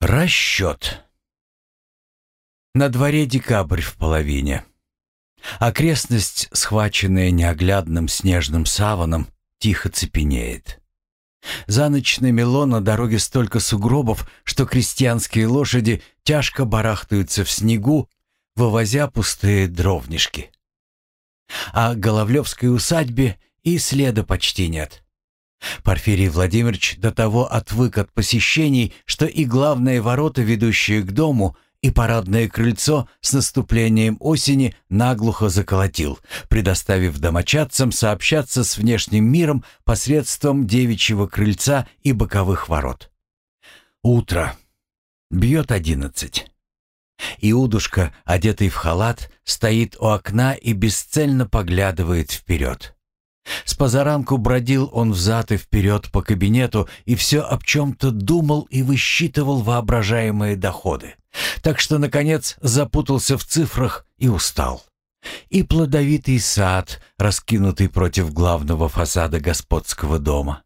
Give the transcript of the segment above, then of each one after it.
Расчет. На дворе декабрь в половине. Окрестность, схваченная неоглядным снежным саваном, тихо цепенеет. За ночь намело на дороге столько сугробов, что крестьянские лошади тяжко барахтаются в снегу, вывозя пустые дровнишки. А Головлевской усадьбе и следа почти нет. Порфирий Владимирович до того отвык от посещений, что и главные ворота, ведущие к дому, и парадное крыльцо с наступлением осени наглухо заколотил, предоставив домочадцам сообщаться с внешним миром посредством девичьего крыльца и боковых ворот. Утро. Бьет одиннадцать. Иудушка, одетый в халат, стоит у окна и бесцельно поглядывает вперед. С позаранку бродил он взад и вперед по кабинету и все об чем-то думал и высчитывал воображаемые доходы. Так что, наконец, запутался в цифрах и устал. И плодовитый сад, раскинутый против главного фасада господского дома.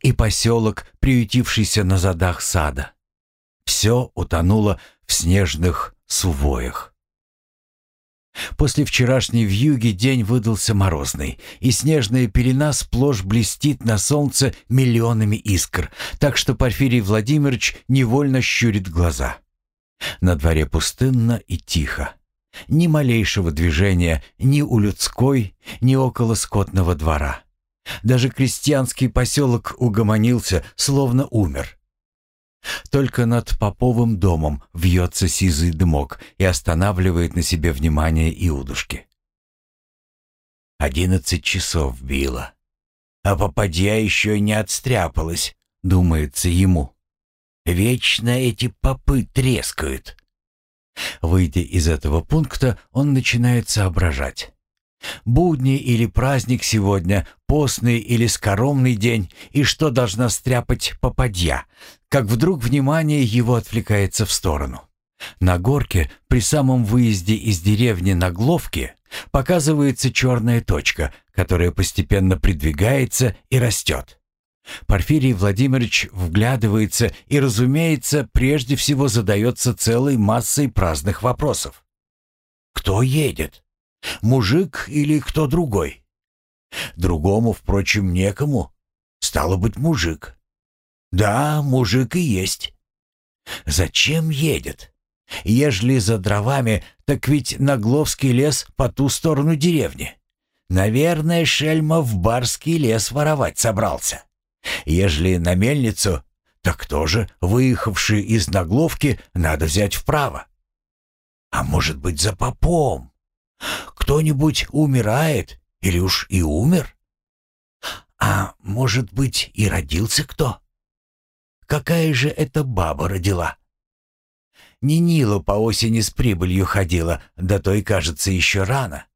И поселок, приютившийся на задах сада. Все утонуло в снежных сувоях. После вчерашней вьюги день выдался морозный, и снежная пелена сплошь блестит на солнце миллионами искр, так что Порфирий Владимирович невольно щурит глаза. На дворе пустынно и тихо. Ни малейшего движения ни у людской, ни около скотного двора. Даже крестьянский поселок угомонился, словно умер. Только над Поповым домом вьется сизый дымок и останавливает на себе внимание Иудушки. Одиннадцать часов било, а попадья еще не отстряпалась, думается ему. Вечно эти попы трескают. Выйдя из этого пункта, он начинает соображать. Будни или праздник сегодня, постный или скоромный день, и что должна стряпать попадья, как вдруг внимание его отвлекается в сторону. На горке, при самом выезде из деревни на Гловке, показывается черная точка, которая постепенно придвигается и растет. Порфирий Владимирович вглядывается и, разумеется, прежде всего задается целой массой праздных вопросов. Кто едет? Мужик или кто другой? Другому, впрочем, некому. Стало быть, мужик. Да, мужик и есть. Зачем едет? Ежели за дровами, так ведь Нагловский лес по ту сторону деревни. Наверное, Шельма в барский лес воровать собрался. Ежели на мельницу, так тоже, выехавший из Нагловки, надо взять вправо. А может быть, за попом? Кто-нибудь умирает или уж и умер? А может быть, и родился кто? Какая же это баба родила? Не Нила по осени с прибылью ходила, да то и кажется еще рано.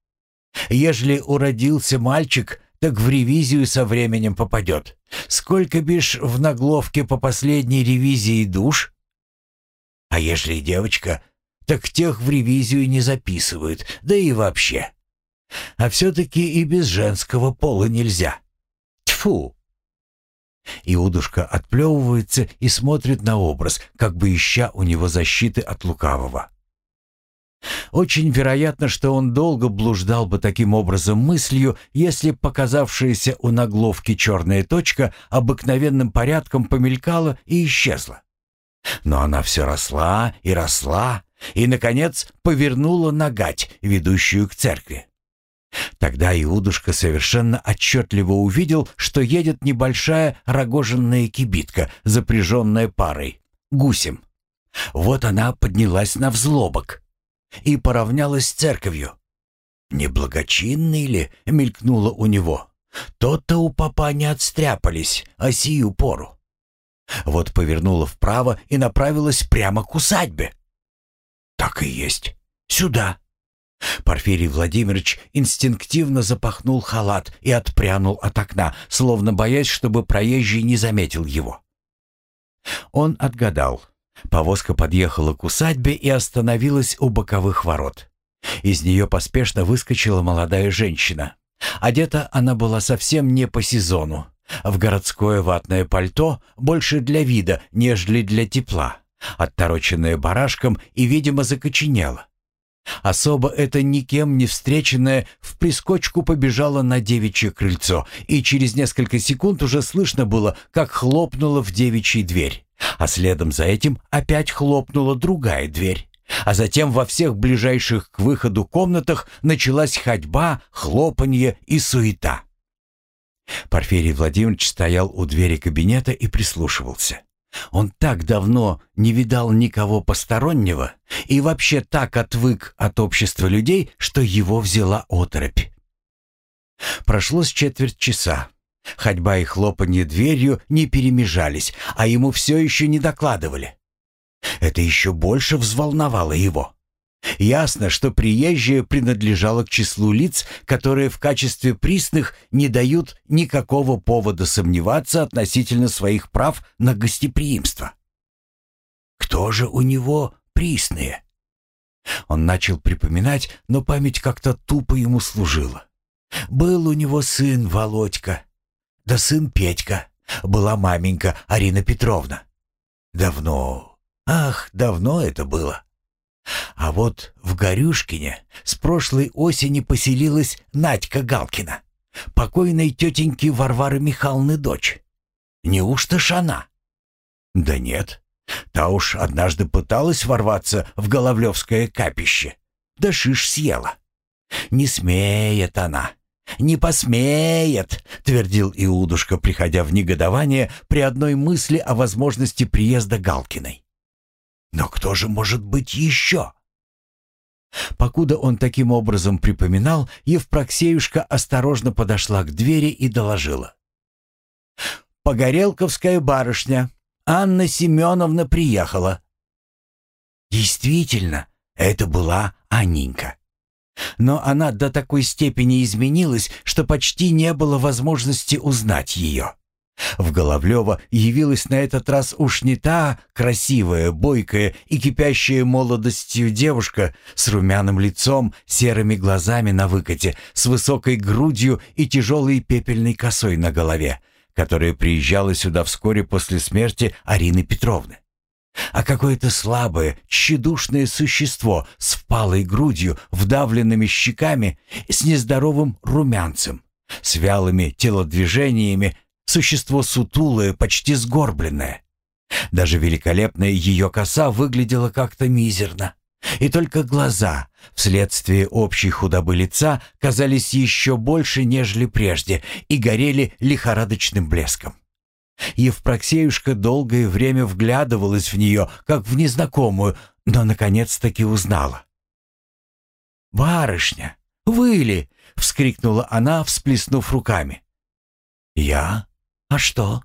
Ежели уродился мальчик, так в ревизию со временем попадет. Сколько бишь в нагловке по последней ревизии душ? А ежели девочка, так тех в ревизию не записывают, да и вообще. А все-таки и без женского пола нельзя. Тьфу! Иудушка отплевывается и смотрит на образ, как бы ища у него защиты от лукавого. Очень вероятно, что он долго блуждал бы таким образом мыслью, если показавшаяся у нагловки черная точка обыкновенным порядком помелькала и исчезла. Но она все росла и росла, и, наконец, повернула на гать, ведущую к церкви. Тогда Иудушка совершенно отчетливо увидел, что едет небольшая рогоженная кибитка, запряженная парой, гусем. Вот она поднялась на взлобок и поравнялась с церковью. «Неблагочинный ли?» — мелькнуло у него. «То-то у папа не отстряпались, а сию пору». Вот повернула вправо и направилась прямо к усадьбе. «Так и есть. Сюда». Порфирий Владимирович инстинктивно запахнул халат и отпрянул от окна, словно боясь, чтобы проезжий не заметил его. Он отгадал. Повозка подъехала к усадьбе и остановилась у боковых ворот. Из нее поспешно выскочила молодая женщина. Одета она была совсем не по сезону. В городское ватное пальто больше для вида, нежели для тепла оттороченная барашком и, видимо, закоченела. Особо это никем не встреченная в прискочку побежала на девичье крыльцо, и через несколько секунд уже слышно было, как хлопнула в девичьей дверь. А следом за этим опять хлопнула другая дверь. А затем во всех ближайших к выходу комнатах началась ходьба, хлопанье и суета. Порфирий Владимирович стоял у двери кабинета и прислушивался. Он так давно не видал никого постороннего и вообще так отвык от общества людей, что его взяла оторопь. Прошло с четверть часа. Ходьба и хлопанье дверью не перемежались, а ему все еще не докладывали. Это еще больше взволновало его. Ясно, что приезжие принадлежало к числу лиц, которые в качестве присных не дают никакого повода сомневаться относительно своих прав на гостеприимство. Кто же у него присные? Он начал припоминать, но память как-то тупо ему служила. Был у него сын Володька, да сын Петька, была маменька Арина Петровна. Давно, ах, давно это было. А вот в Горюшкине с прошлой осени поселилась Надька Галкина, покойной тетеньки Варвары Михайловны дочь. Неужто ж она? Да нет, та уж однажды пыталась ворваться в Головлевское капище, да шиш съела. Не смеет она, не посмеет, твердил Иудушка, приходя в негодование при одной мысли о возможности приезда Галкиной. Но кто же может быть еще? Покуда он таким образом припоминал, Евпроксеюшка осторожно подошла к двери и доложила. «Погорелковская барышня, Анна Семеновна приехала». Действительно, это была Анненька. Но она до такой степени изменилась, что почти не было возможности узнать ее. В Головлева явилась на этот раз уж не та красивая, бойкая и кипящая молодостью девушка с румяным лицом, серыми глазами на выкате, с высокой грудью и тяжелой пепельной косой на голове, которая приезжала сюда вскоре после смерти Арины Петровны. А какое-то слабое, тщедушное существо с впалой грудью, вдавленными щеками, с нездоровым румянцем, с вялыми телодвижениями, Существо сутулое, почти сгорбленное. Даже великолепная ее коса выглядела как-то мизерно. И только глаза, вследствие общей худобы лица, казались еще больше, нежели прежде, и горели лихорадочным блеском. Евпроксеюшка долгое время вглядывалась в нее, как в незнакомую, но наконец-таки узнала. «Барышня, вы ли?» — вскрикнула она, всплеснув руками. «Я?» «А что?»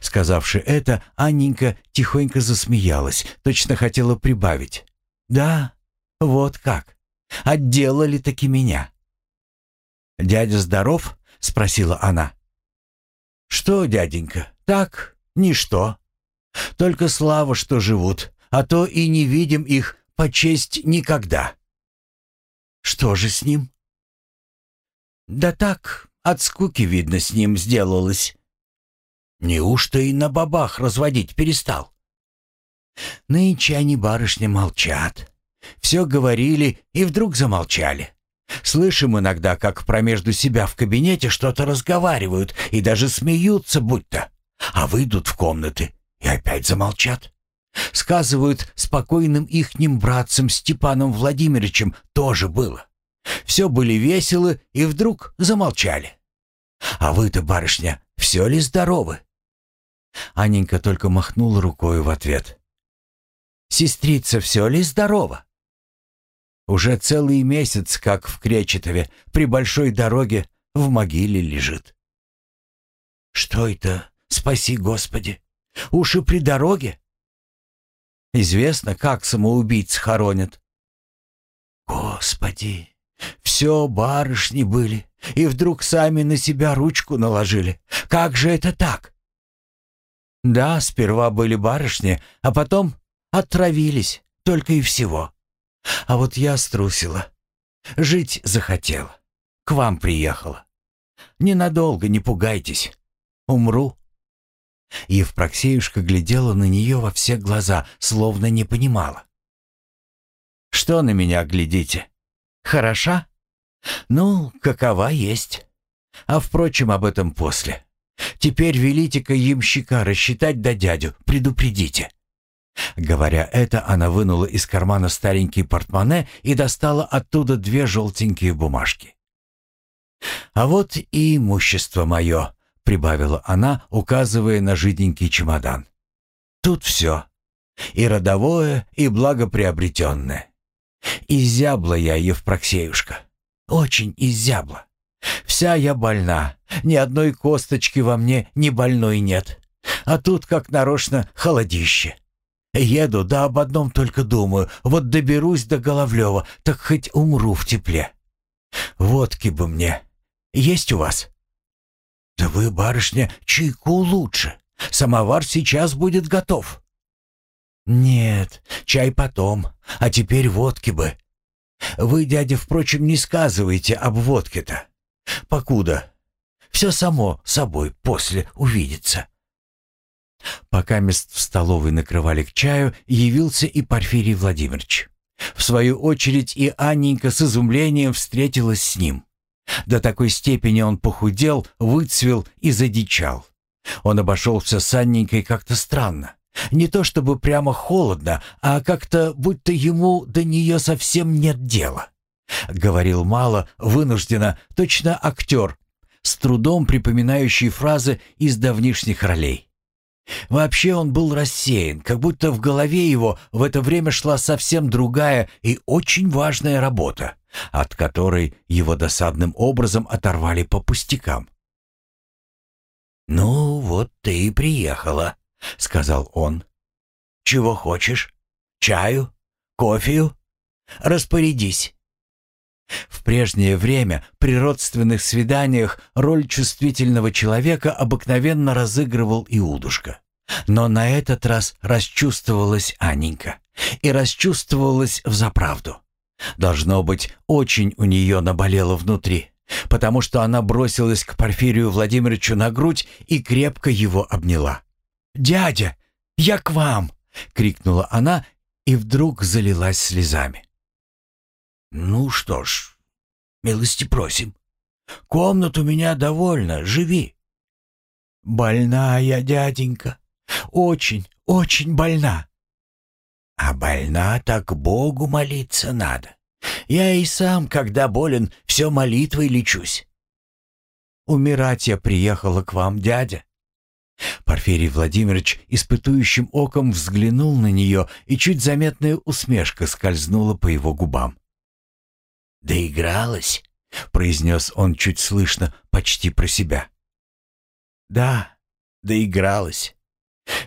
Сказавши это, Анненька тихонько засмеялась, точно хотела прибавить. «Да, вот как. Отделали таки меня». «Дядя здоров?» — спросила она. «Что, дяденька, так, ничто. Только слава, что живут, а то и не видим их по честь никогда». «Что же с ним?» «Да так, от скуки, видно, с ним сделалось. Неужто и на бабах разводить перестал? Нынче они, барышни, молчат. Все говорили и вдруг замолчали. Слышим иногда, как промежду себя в кабинете что-то разговаривают и даже смеются будто. А выйдут в комнаты и опять замолчат. Сказывают, спокойным ихним братцем Степаном Владимировичем тоже было. Все были веселы и вдруг замолчали. «А вы-то, барышня, все ли здоровы?» Анненька только махнула рукой в ответ. «Сестрица, все ли здорова?» Уже целый месяц, как в Кречетове, при большой дороге, в могиле лежит. «Что это? Спаси Господи! Уж и при дороге?» «Известно, как самоубийц хоронят». «Господи!» Все барышни были, и вдруг сами на себя ручку наложили. Как же это так? Да, сперва были барышни, а потом отравились, только и всего. А вот я струсила. Жить захотела. К вам приехала. Ненадолго, не пугайтесь. Умру. Евпроксеюшка глядела на нее во все глаза, словно не понимала. «Что на меня глядите? Хороша? Ну, какова есть. А впрочем, об этом после. Теперь велите-ка ямщика рассчитать да дядю, предупредите». Говоря это, она вынула из кармана старенький портмоне и достала оттуда две желтенькие бумажки. «А вот и имущество мое», — прибавила она, указывая на жиденький чемодан. «Тут все. И родовое, и благоприобретенное. Изябла я, Евпроксеюшка. Очень изябла. Вся я больна, ни одной косточки во мне ни больной нет. А тут, как нарочно, холодище. Еду, да об одном только думаю. Вот доберусь до Головлева, так хоть умру в тепле. Водки бы мне. Есть у вас?» «Да вы, барышня, чайку лучше. Самовар сейчас будет готов». «Нет, чай потом, а теперь водки бы. Вы, дядя, впрочем, не сказывайте об водке-то. Покуда. Все само собой после увидится». Пока мест в столовой накрывали к чаю, явился и Порфирий Владимирович. В свою очередь и Анненька с изумлением встретилась с ним. До такой степени он похудел, выцвел и задичал. Он обошелся с Анненькой как-то странно. Не то чтобы прямо холодно, а как-то будто ему до нее совсем нет дела. Говорил мало, вынужденно, точно актер, с трудом припоминающий фразы из давнишних ролей. Вообще он был рассеян, как будто в голове его в это время шла совсем другая и очень важная работа, от которой его досадным образом оторвали по пустякам. «Ну, вот ты и приехала», — сказал он. «Чего хочешь? Чаю? Кофею? Распорядись». В прежнее время при родственных свиданиях роль чувствительного человека обыкновенно разыгрывал Иудушка. Но на этот раз расчувствовалась Анненька. И расчувствовалась взаправду. Должно быть, очень у нее наболело внутри, потому что она бросилась к Порфирию Владимировичу на грудь и крепко его обняла. «Дядя, я к вам!» — крикнула она и вдруг залилась слезами. «Ну что ж, милости просим. Комнат у меня довольно, живи». «Больная, дяденька, очень, очень больна». «А больна, так Богу молиться надо. Я и сам, когда болен, все молитвой лечусь». «Умирать я приехала к вам, дядя». Порфирий Владимирович испытующим оком взглянул на нее, и чуть заметная усмешка скользнула по его губам. «Доигралась?» — произнес он чуть слышно, почти про себя. «Да, доигралась.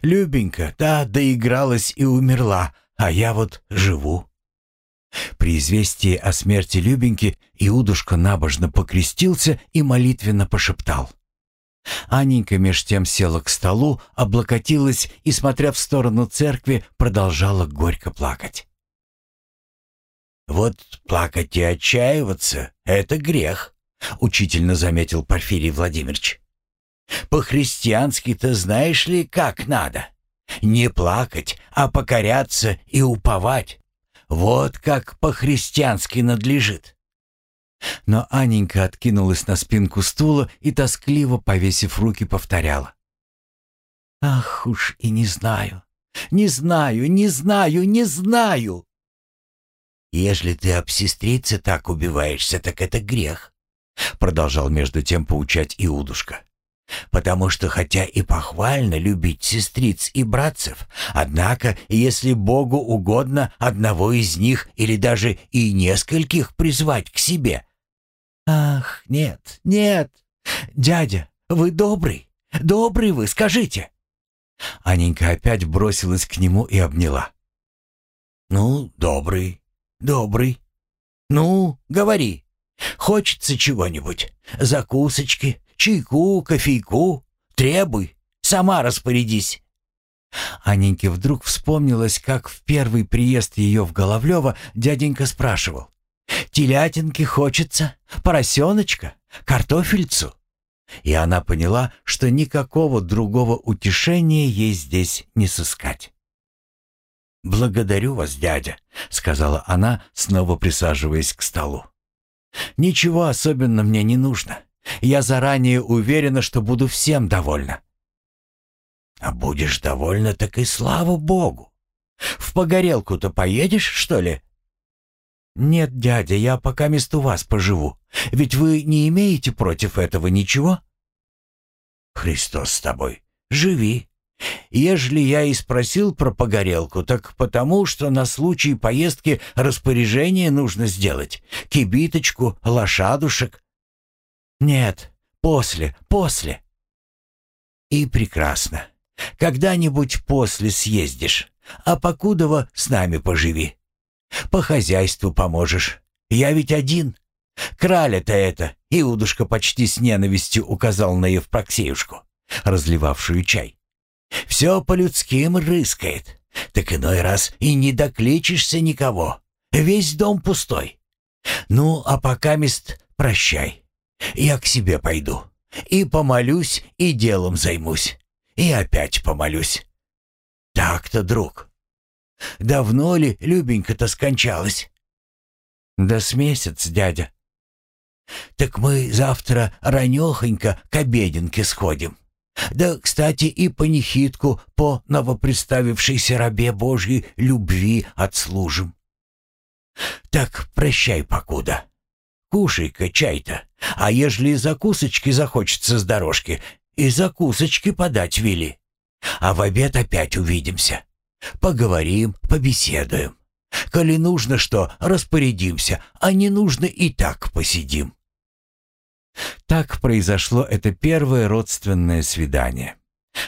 Любенька, да, доигралась и умерла, а я вот живу». При известии о смерти Любеньки Иудушка набожно покрестился и молитвенно пошептал. Анненька меж тем села к столу, облокотилась и, смотря в сторону церкви, продолжала горько плакать. «Вот плакать и отчаиваться — это грех», — учительно заметил Порфирий Владимирович. «По-христиански-то знаешь ли, как надо? Не плакать, а покоряться и уповать. Вот как по-христиански надлежит». Но Аненька откинулась на спинку стула и, тоскливо повесив руки, повторяла. «Ах уж и не знаю, не знаю, не знаю, не знаю!» «Ежели ты об сестрице так убиваешься, так это грех», — продолжал между тем поучать Иудушка. «Потому что хотя и похвально любить сестриц и братцев, однако, если Богу угодно одного из них или даже и нескольких призвать к себе...» «Ах, нет, нет! Дядя, вы добрый, добрый вы, скажите!» Аненька опять бросилась к нему и обняла. «Ну, добрый, добрый. Ну, говори. Хочется чего-нибудь? Закусочки, чайку, кофейку? Требуй, сама распорядись». Аненьке вдруг вспомнилось, как в первый приезд ее в Головлево дяденька спрашивал. «Телятинки хочется? Поросеночка? Картофельцу?» и она поняла, что никакого другого утешения ей здесь не сыскать. «Благодарю вас, дядя», — сказала она, снова присаживаясь к столу. «Ничего особенно мне не нужно. Я заранее уверена, что буду всем довольна». «А будешь довольна, так и слава богу. В погорелку-то поедешь, что ли?» «Нет, дядя, я пока мест у вас поживу. Ведь вы не имеете против этого ничего?» «Христос с тобой. Живи. Ежели я и спросил про погорелку, так потому, что на случай поездки распоряжение нужно сделать. Кибиточку, лошадушек. Нет, после, после. И прекрасно. Когда-нибудь после съездишь, а покудова с нами поживи. По хозяйству поможешь. Я ведь один. Краля-то это, Иудушка почти с ненавистью указал на Евпроксеюшку, разливавшую чай. Все по-людским рыскает. Так иной раз и не докличешься никого. Весь дом пустой. Ну, а пока мест прощай. Я к себе пойду. И помолюсь, и делом займусь. И опять помолюсь. Так-то, друг. Давно ли Любенька-то скончалась? Да с месяц, дядя. Так мы завтра ранехонько к обеденке сходим. Да, кстати, и панихидку по новоприставившейся рабе Божьей любви отслужим. Так прощай покуда. Кушай-ка чай-то, а ежели закусочки захочется с дорожки, и закусочки подать вели. А в обед опять увидимся. Поговорим, побеседуем. Коли нужно что, распорядимся, а не нужно и так посидим. Так произошло это первое родственное свидание.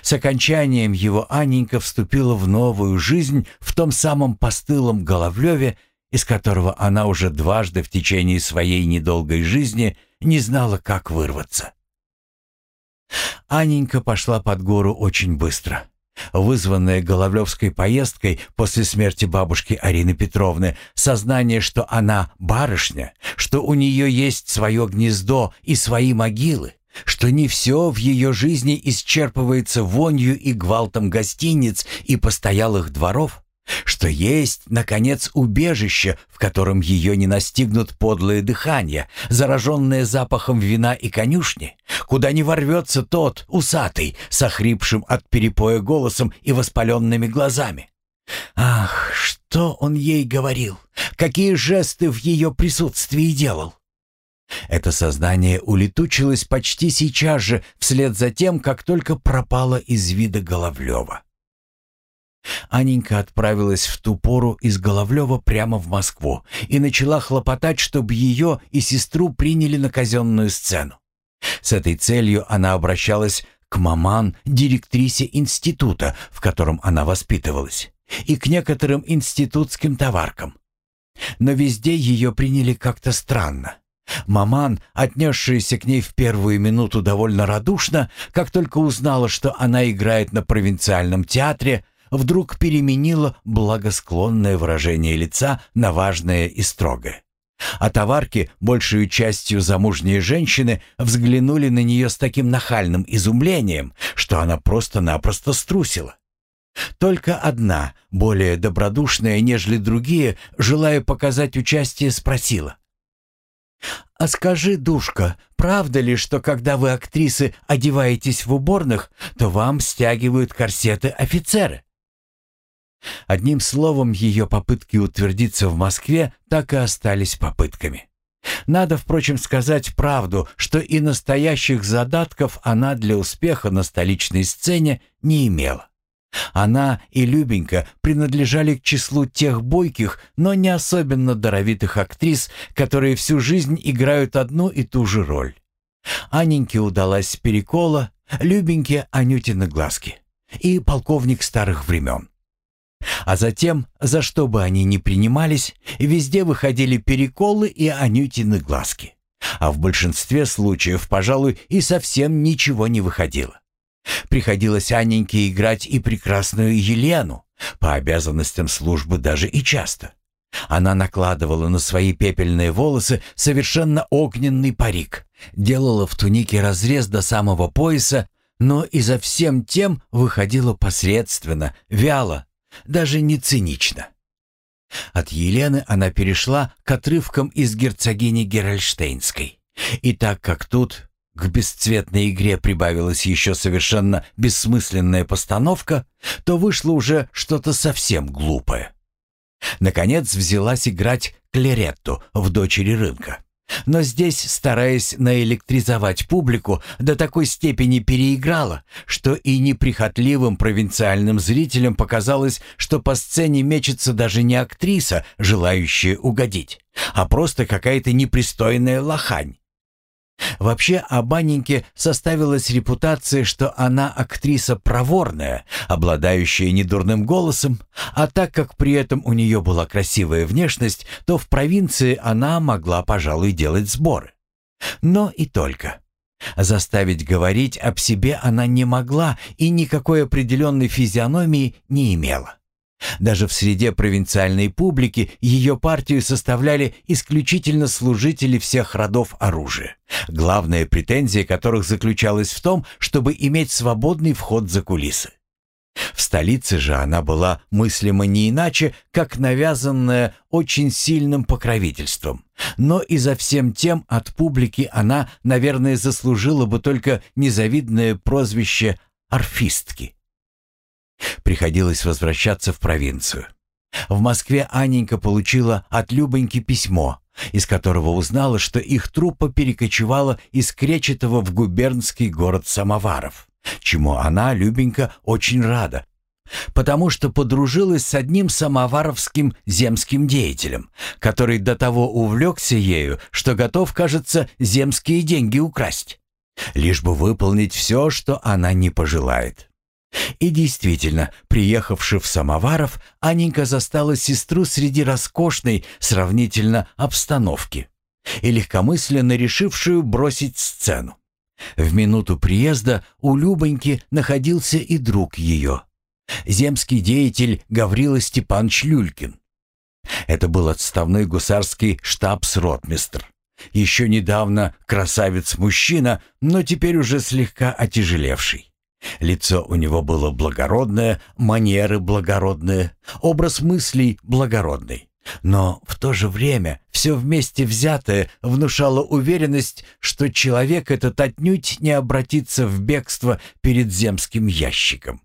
С окончанием его Анненька вступила в новую жизнь в том самом постылом Головлеве, из которого она уже дважды в течение своей недолгой жизни не знала, как вырваться. Анненька пошла под гору очень быстро. Вызванное Головлевской поездкой после смерти бабушки Арины Петровны, сознание, что она барышня, что у нее есть свое гнездо и свои могилы, что не все в ее жизни исчерпывается вонью и гвалтом гостиниц и постоялых дворов, что есть, наконец, убежище, в котором ее не настигнут подлые дыхания, зараженные запахом вина и конюшни, куда не ворвется тот, усатый, с охрипшим от перепоя голосом и воспаленными глазами. Ах, что он ей говорил, какие жесты в ее присутствии делал. Это сознание улетучилось почти сейчас же, вслед за тем, как только пропало из вида Головлева. Аненька отправилась в ту пору из Головлева прямо в Москву и начала хлопотать, чтобы ее и сестру приняли на казенную сцену. С этой целью она обращалась к маман, директрисе института, в котором она воспитывалась, и к некоторым институтским товаркам. Но везде ее приняли как-то странно. Маман, отнесшаяся к ней в первую минуту довольно радушно, как только узнала, что она играет на провинциальном театре, вдруг переменила благосклонное выражение лица на важное и строгое. А товарки, большую частью замужние женщины, взглянули на нее с таким нахальным изумлением, что она просто-напросто струсила. Только одна, более добродушная, нежели другие, желая показать участие, спросила. «А скажи, душка, правда ли, что когда вы, актрисы, одеваетесь в уборных, то вам стягивают корсеты офицеры?» Одним словом, ее попытки утвердиться в Москве так и остались попытками. Надо, впрочем, сказать правду, что и настоящих задатков она для успеха на столичной сцене не имела. Она и Любенька принадлежали к числу тех бойких, но не особенно даровитых актрис, которые всю жизнь играют одну и ту же роль. Аненьке удалась перекола, Любеньке Анютины глазки и полковник старых времен. А затем, за что бы они ни принимались, везде выходили переколы и анютины глазки. А в большинстве случаев, пожалуй, и совсем ничего не выходило. Приходилось Анненьке играть и прекрасную Елену, по обязанностям службы даже и часто. Она накладывала на свои пепельные волосы совершенно огненный парик, делала в тунике разрез до самого пояса, но и за всем тем выходила посредственно, вяло, даже не цинично. От Елены она перешла к отрывкам из герцогини Геральштейнской. И так как тут к бесцветной игре прибавилась еще совершенно бессмысленная постановка, то вышло уже что-то совсем глупое. Наконец взялась играть клеретту в «Дочери рынка». Но здесь, стараясь наэлектризовать публику, до такой степени переиграла, что и неприхотливым провинциальным зрителям показалось, что по сцене мечется даже не актриса, желающая угодить, а просто какая-то непристойная лохань. Вообще о Банненьке составилась репутация, что она актриса проворная, обладающая недурным голосом, а так как при этом у нее была красивая внешность, то в провинции она могла, пожалуй, делать сборы. Но и только. Заставить говорить об себе она не могла и никакой определенной физиономии не имела. Даже в среде провинциальной публики ее партию составляли исключительно служители всех родов оружия, главная претензия которых заключалась в том, чтобы иметь свободный вход за кулисы. В столице же она была мыслима не иначе, как навязанная очень сильным покровительством. Но и за всем тем от публики она, наверное, заслужила бы только незавидное прозвище «орфистки». Приходилось возвращаться в провинцию. В Москве Анненька получила от Любоньки письмо, из которого узнала, что их труппа перекочевала из Кречетова в губернский город Самоваров, чему она, Любенька, очень рада, потому что подружилась с одним самоваровским земским деятелем, который до того увлекся ею, что готов, кажется, земские деньги украсть, лишь бы выполнить все, что она не пожелает. И действительно, приехавши в Самоваров, Анненька застала сестру среди роскошной, сравнительно, обстановки и легкомысленно решившую бросить сцену. В минуту приезда у Любоньки находился и друг ее, земский деятель Гаврила Степанович Люлькин. Это был отставной гусарский штабс-ротмистр. Еще недавно красавец-мужчина, но теперь уже слегка отяжелевший. Лицо у него было благородное, манеры благородные, образ мыслей благородный. Но в то же время все вместе взятое внушало уверенность, что человек этот отнюдь не обратится в бегство перед земским ящиком.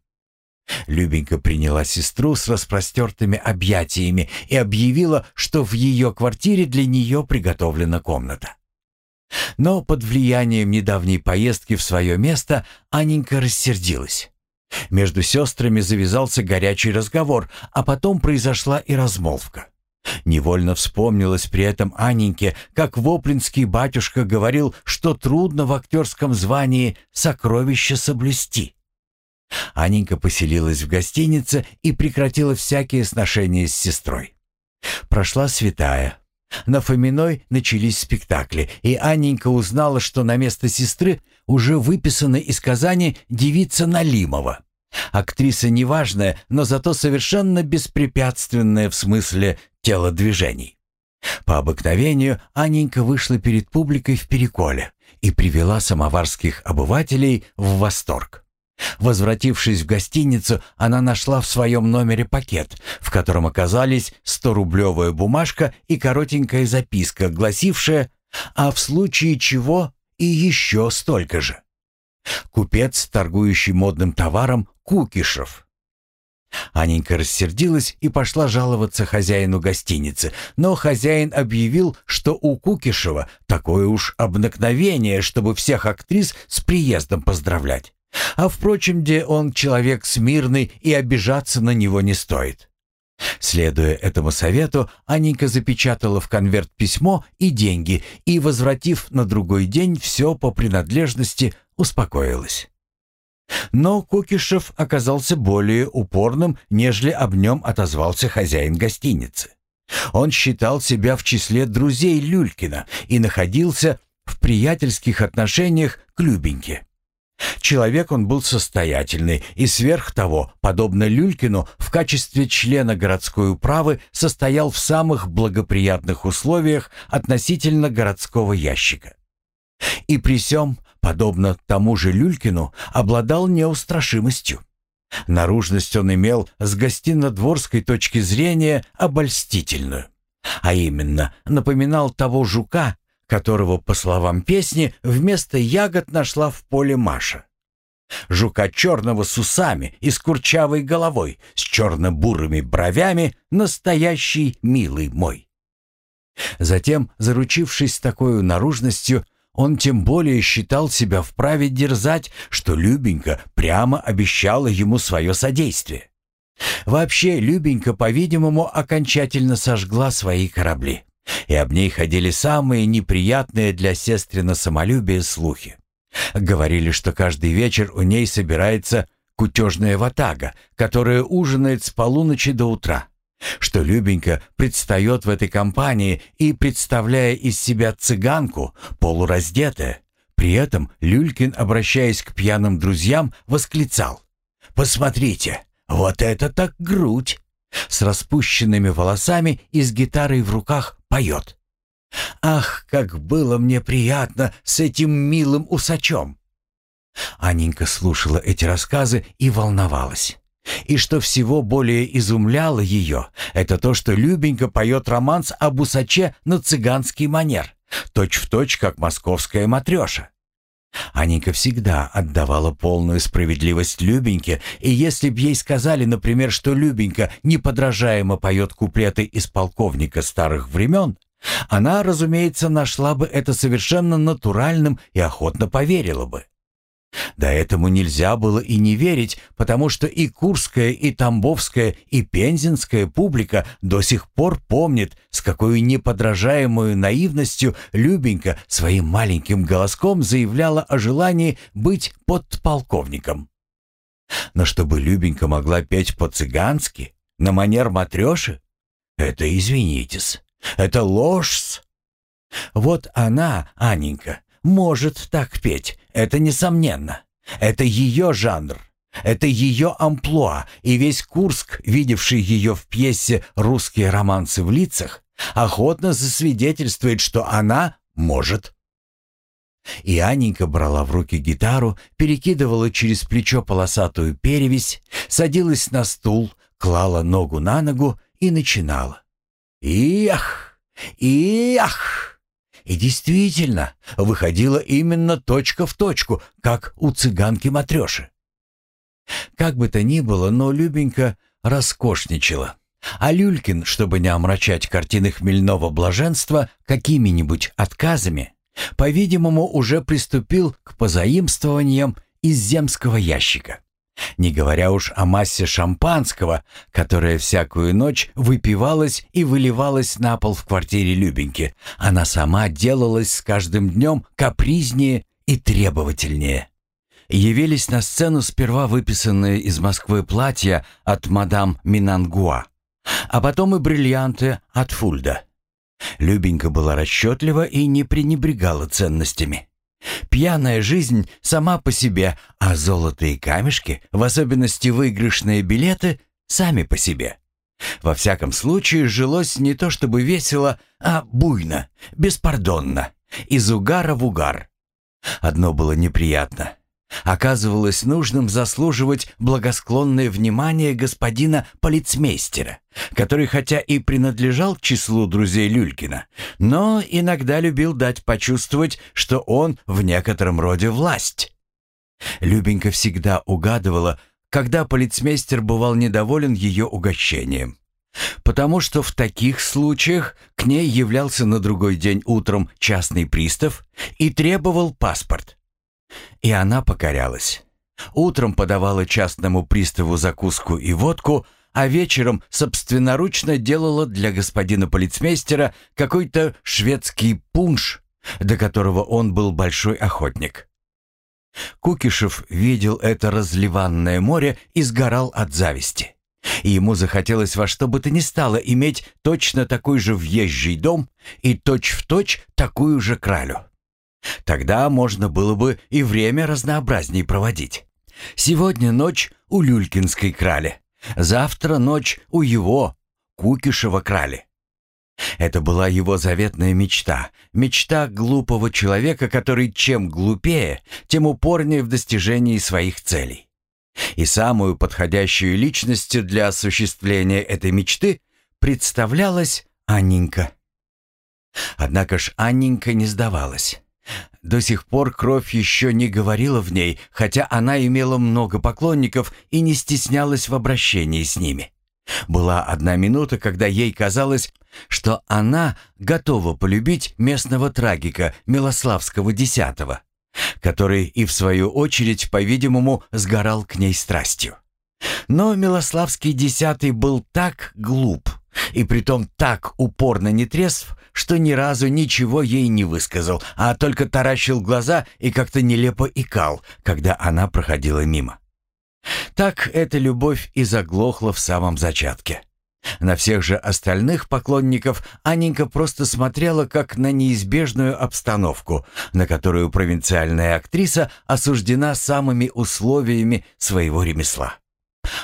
Любенька приняла сестру с распростертыми объятиями и объявила, что в ее квартире для нее приготовлена комната. Но под влиянием недавней поездки в свое место Анненька рассердилась. Между сестрами завязался горячий разговор, а потом произошла и размолвка. Невольно вспомнилось при этом Анненьке, как воплинский батюшка говорил, что трудно в актерском звании сокровище соблюсти. Анненька поселилась в гостинице и прекратила всякие сношения с сестрой. Прошла святая, на Фоминой начались спектакли, и Анненька узнала, что на место сестры уже выписана из Казани девица Налимова. Актриса неважная, но зато совершенно беспрепятственная в смысле телодвижений. По обыкновению Анненька вышла перед публикой в переколе и привела самоварских обывателей в восторг. Возвратившись в гостиницу, она нашла в своем номере пакет, в котором оказались 100-рублевая бумажка и коротенькая записка, гласившая «А в случае чего и еще столько же». Купец, торгующий модным товаром, Кукишев. Аненька рассердилась и пошла жаловаться хозяину гостиницы, но хозяин объявил, что у Кукишева такое уж обыкновение, чтобы всех актрис с приездом поздравлять. А впрочем, где он человек смирный и обижаться на него не стоит. Следуя этому совету, Анненька запечатала в конверт письмо и деньги и, возвратив на другой день все по принадлежности, успокоилась. Но Кукишев оказался более упорным, нежели об нем отозвался хозяин гостиницы. Он считал себя в числе друзей Люлькина и находился в приятельских отношениях к Любеньке. Человек он был состоятельный и сверх того, подобно Люлькину, в качестве члена городской управы состоял в самых благоприятных условиях относительно городского ящика. И при сём, подобно тому же Люлькину, обладал неустрашимостью. Наружность он имел с гостинодворской точки зрения обольстительную. А именно, напоминал того жука, которого, по словам песни, вместо ягод нашла в поле Маша. Жука черного с усами и с курчавой головой, с черно-бурыми бровями, настоящий милый мой. Затем, заручившись такой наружностью, он тем более считал себя вправе дерзать, что Любенька прямо обещала ему свое содействие. Вообще, Любенька, по-видимому, окончательно сожгла свои корабли, и об ней ходили самые неприятные для сестрина самолюбия слухи. Говорили, что каждый вечер у ней собирается кутежная ватага, которая ужинает с полуночи до утра что Любенька предстает в этой компании и, представляя из себя цыганку, полураздетая, при этом Люлькин, обращаясь к пьяным друзьям, восклицал «Посмотрите, вот это так грудь!» С распущенными волосами и с гитарой в руках поет. «Ах, как было мне приятно с этим милым усачом!» Аненька слушала эти рассказы и волновалась. И что всего более изумляло ее, это то, что Любенька поет романс об усаче на цыганский манер, точь-в-точь, как московская матреша. Аненька всегда отдавала полную справедливость Любеньке, и если б ей сказали, например, что Любенька неподражаемо поет куплеты из полковника старых времен, она, разумеется, нашла бы это совершенно натуральным и охотно поверила бы. Да этому нельзя было и не верить, потому что и Курская, и Тамбовская, и Пензенская публика до сих пор помнит, с какой неподражаемой наивностью Любенька своим маленьким голоском заявляла о желании быть подполковником. Но чтобы Любенька могла петь по-цыгански, на манер матреши, это, извинитесь, это ложь. Вот она, Аненька, может так петь, это несомненно. Это ее жанр. Это ее амплуа, и весь Курск, видевший ее в пьесе «Русские романсы в лицах», охотно засвидетельствует, что она может. И Аненька брала в руки гитару, перекидывала через плечо полосатую перевесь, садилась на стул, клала ногу на ногу и начинала. «Иах! Иах!» И действительно, выходила именно точка в точку, как у цыганки-матреши. Как бы то ни было, но Любенька роскошничала. А Люлькин, чтобы не омрачать картины хмельного блаженства какими-нибудь отказами, по-видимому, уже приступил к позаимствованиям из земского ящика. Не говоря уж о массе шампанского, которое всякую ночь выпивалось и выливалось на пол в квартире Любеньки, она сама делалась с каждым днем капризнее и требовательнее. Явились на сцену сперва выписанные из Москвы платья от мадам Минангуа, а потом и бриллианты от Фульда. Любенька была расчетлива и не пренебрегала ценностями. Пьяная жизнь сама по себе, а золото и камешки, в особенности выигрышные билеты, сами по себе. Во всяком случае, жилось не то чтобы весело, а буйно, беспардонно, из угара в угар. Одно было неприятно. Оказывалось нужным заслуживать благосклонное внимание господина полицмейстера, который хотя и принадлежал к числу друзей Люлькина, но иногда любил дать почувствовать, что он в некотором роде власть. Любенька всегда угадывала, когда полицмейстер бывал недоволен ее угощением. Потому что в таких случаях к ней являлся на другой день утром частный пристав и требовал паспорт. И она покорялась. Утром подавала частному приставу закуску и водку, а вечером собственноручно делала для господина полицмейстера какой-то шведский пунш, до которого он был большой охотник. Кукишев видел это разливанное море и сгорал от зависти. И ему захотелось во что бы то ни стало иметь точно такой же въезжий дом и точь-в-точь точь такую же кралю. Тогда можно было бы и время разнообразней проводить. Сегодня ночь у Люлькинской крали, завтра ночь у его, Кукишева крали. Это была его заветная мечта, мечта глупого человека, который чем глупее, тем упорнее в достижении своих целей. И самую подходящую личностью для осуществления этой мечты представлялась Анненька. Однако ж Анненька не сдавалась. До сих пор кровь еще не говорила в ней, хотя она имела много поклонников и не стеснялась в обращении с ними. Была одна минута, когда ей казалось, что она готова полюбить местного трагика Милославского десятого, который и в свою очередь, по-видимому, сгорал к ней страстью. Но Милославский десятый был так глуп и притом так упорно нетрезв, что ни разу ничего ей не высказал, а только таращил глаза и как-то нелепо икал, когда она проходила мимо. Так эта любовь и заглохла в самом зачатке. На всех же остальных поклонников Анненька просто смотрела как на неизбежную обстановку, на которую провинциальная актриса осуждена самыми условиями своего ремесла.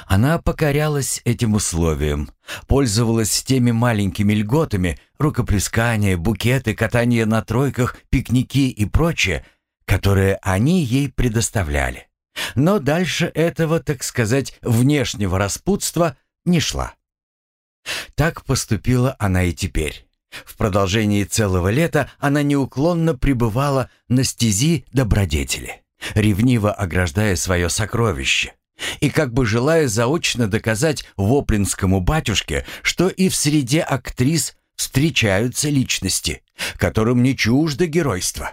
Она покорялась этим условиям, пользовалась теми маленькими льготами, рукоплескания, букеты, катание на тройках, пикники и прочее, которые они ей предоставляли. Но дальше этого, так сказать, внешнего распутства не шла. Так поступила она и теперь. В продолжении целого лета она неуклонно пребывала на стези добродетели, ревниво ограждая свое сокровище, и как бы желая заочно доказать воплинскому батюшке, что и в среде актрис встречаются личности, которым не чуждо геройство.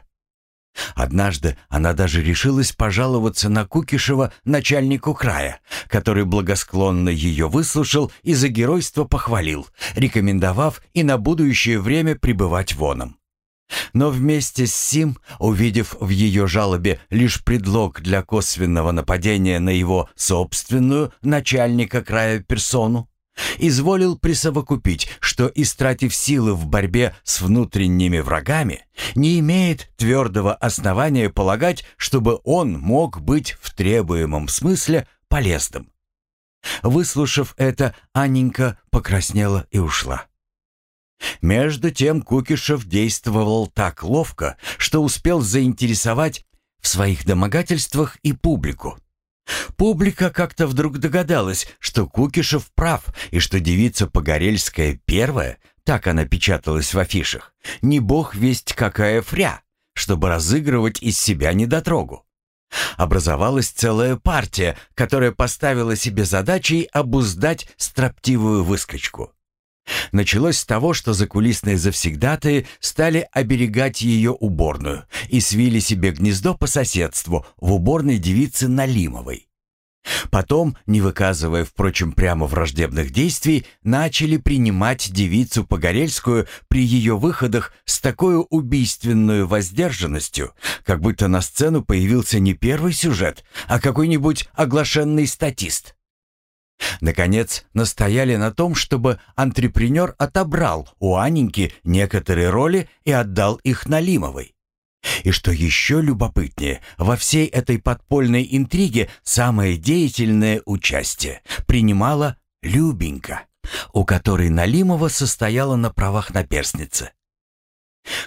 Однажды она даже решилась пожаловаться на Кукишева начальнику края, который благосклонно ее выслушал и за геройство похвалил, рекомендовав и на будущее время пребывать воном. Но вместе с Сим, увидев в ее жалобе лишь предлог для косвенного нападения на его собственную начальника края персону, изволил присовокупить, что, истратив силы в борьбе с внутренними врагами, не имеет твердого основания полагать, чтобы он мог быть в требуемом смысле полезным. Выслушав это, Анненька покраснела и ушла. Между тем Кукишев действовал так ловко, что успел заинтересовать в своих домогательствах и публику. Публика как-то вдруг догадалась, что Кукишев прав, и что девица Погорельская первая, так она печаталась в афишах, не бог весть какая фря, чтобы разыгрывать из себя недотрогу. Образовалась целая партия, которая поставила себе задачей обуздать строптивую выскочку. Началось с того, что закулисные завсегдатые стали оберегать ее уборную и свили себе гнездо по соседству в уборной девицы Налимовой. Потом, не выказывая, впрочем, прямо враждебных действий, начали принимать девицу Погорельскую при ее выходах с такой убийственной воздержанностью, как будто на сцену появился не первый сюжет, а какой-нибудь оглашенный статист. Наконец, настояли на том, чтобы антрепренер отобрал у Аненьки некоторые роли и отдал их Налимовой. И что еще любопытнее, во всей этой подпольной интриге самое деятельное участие принимала Любенька, у которой Налимова состояла на правах наперстницы.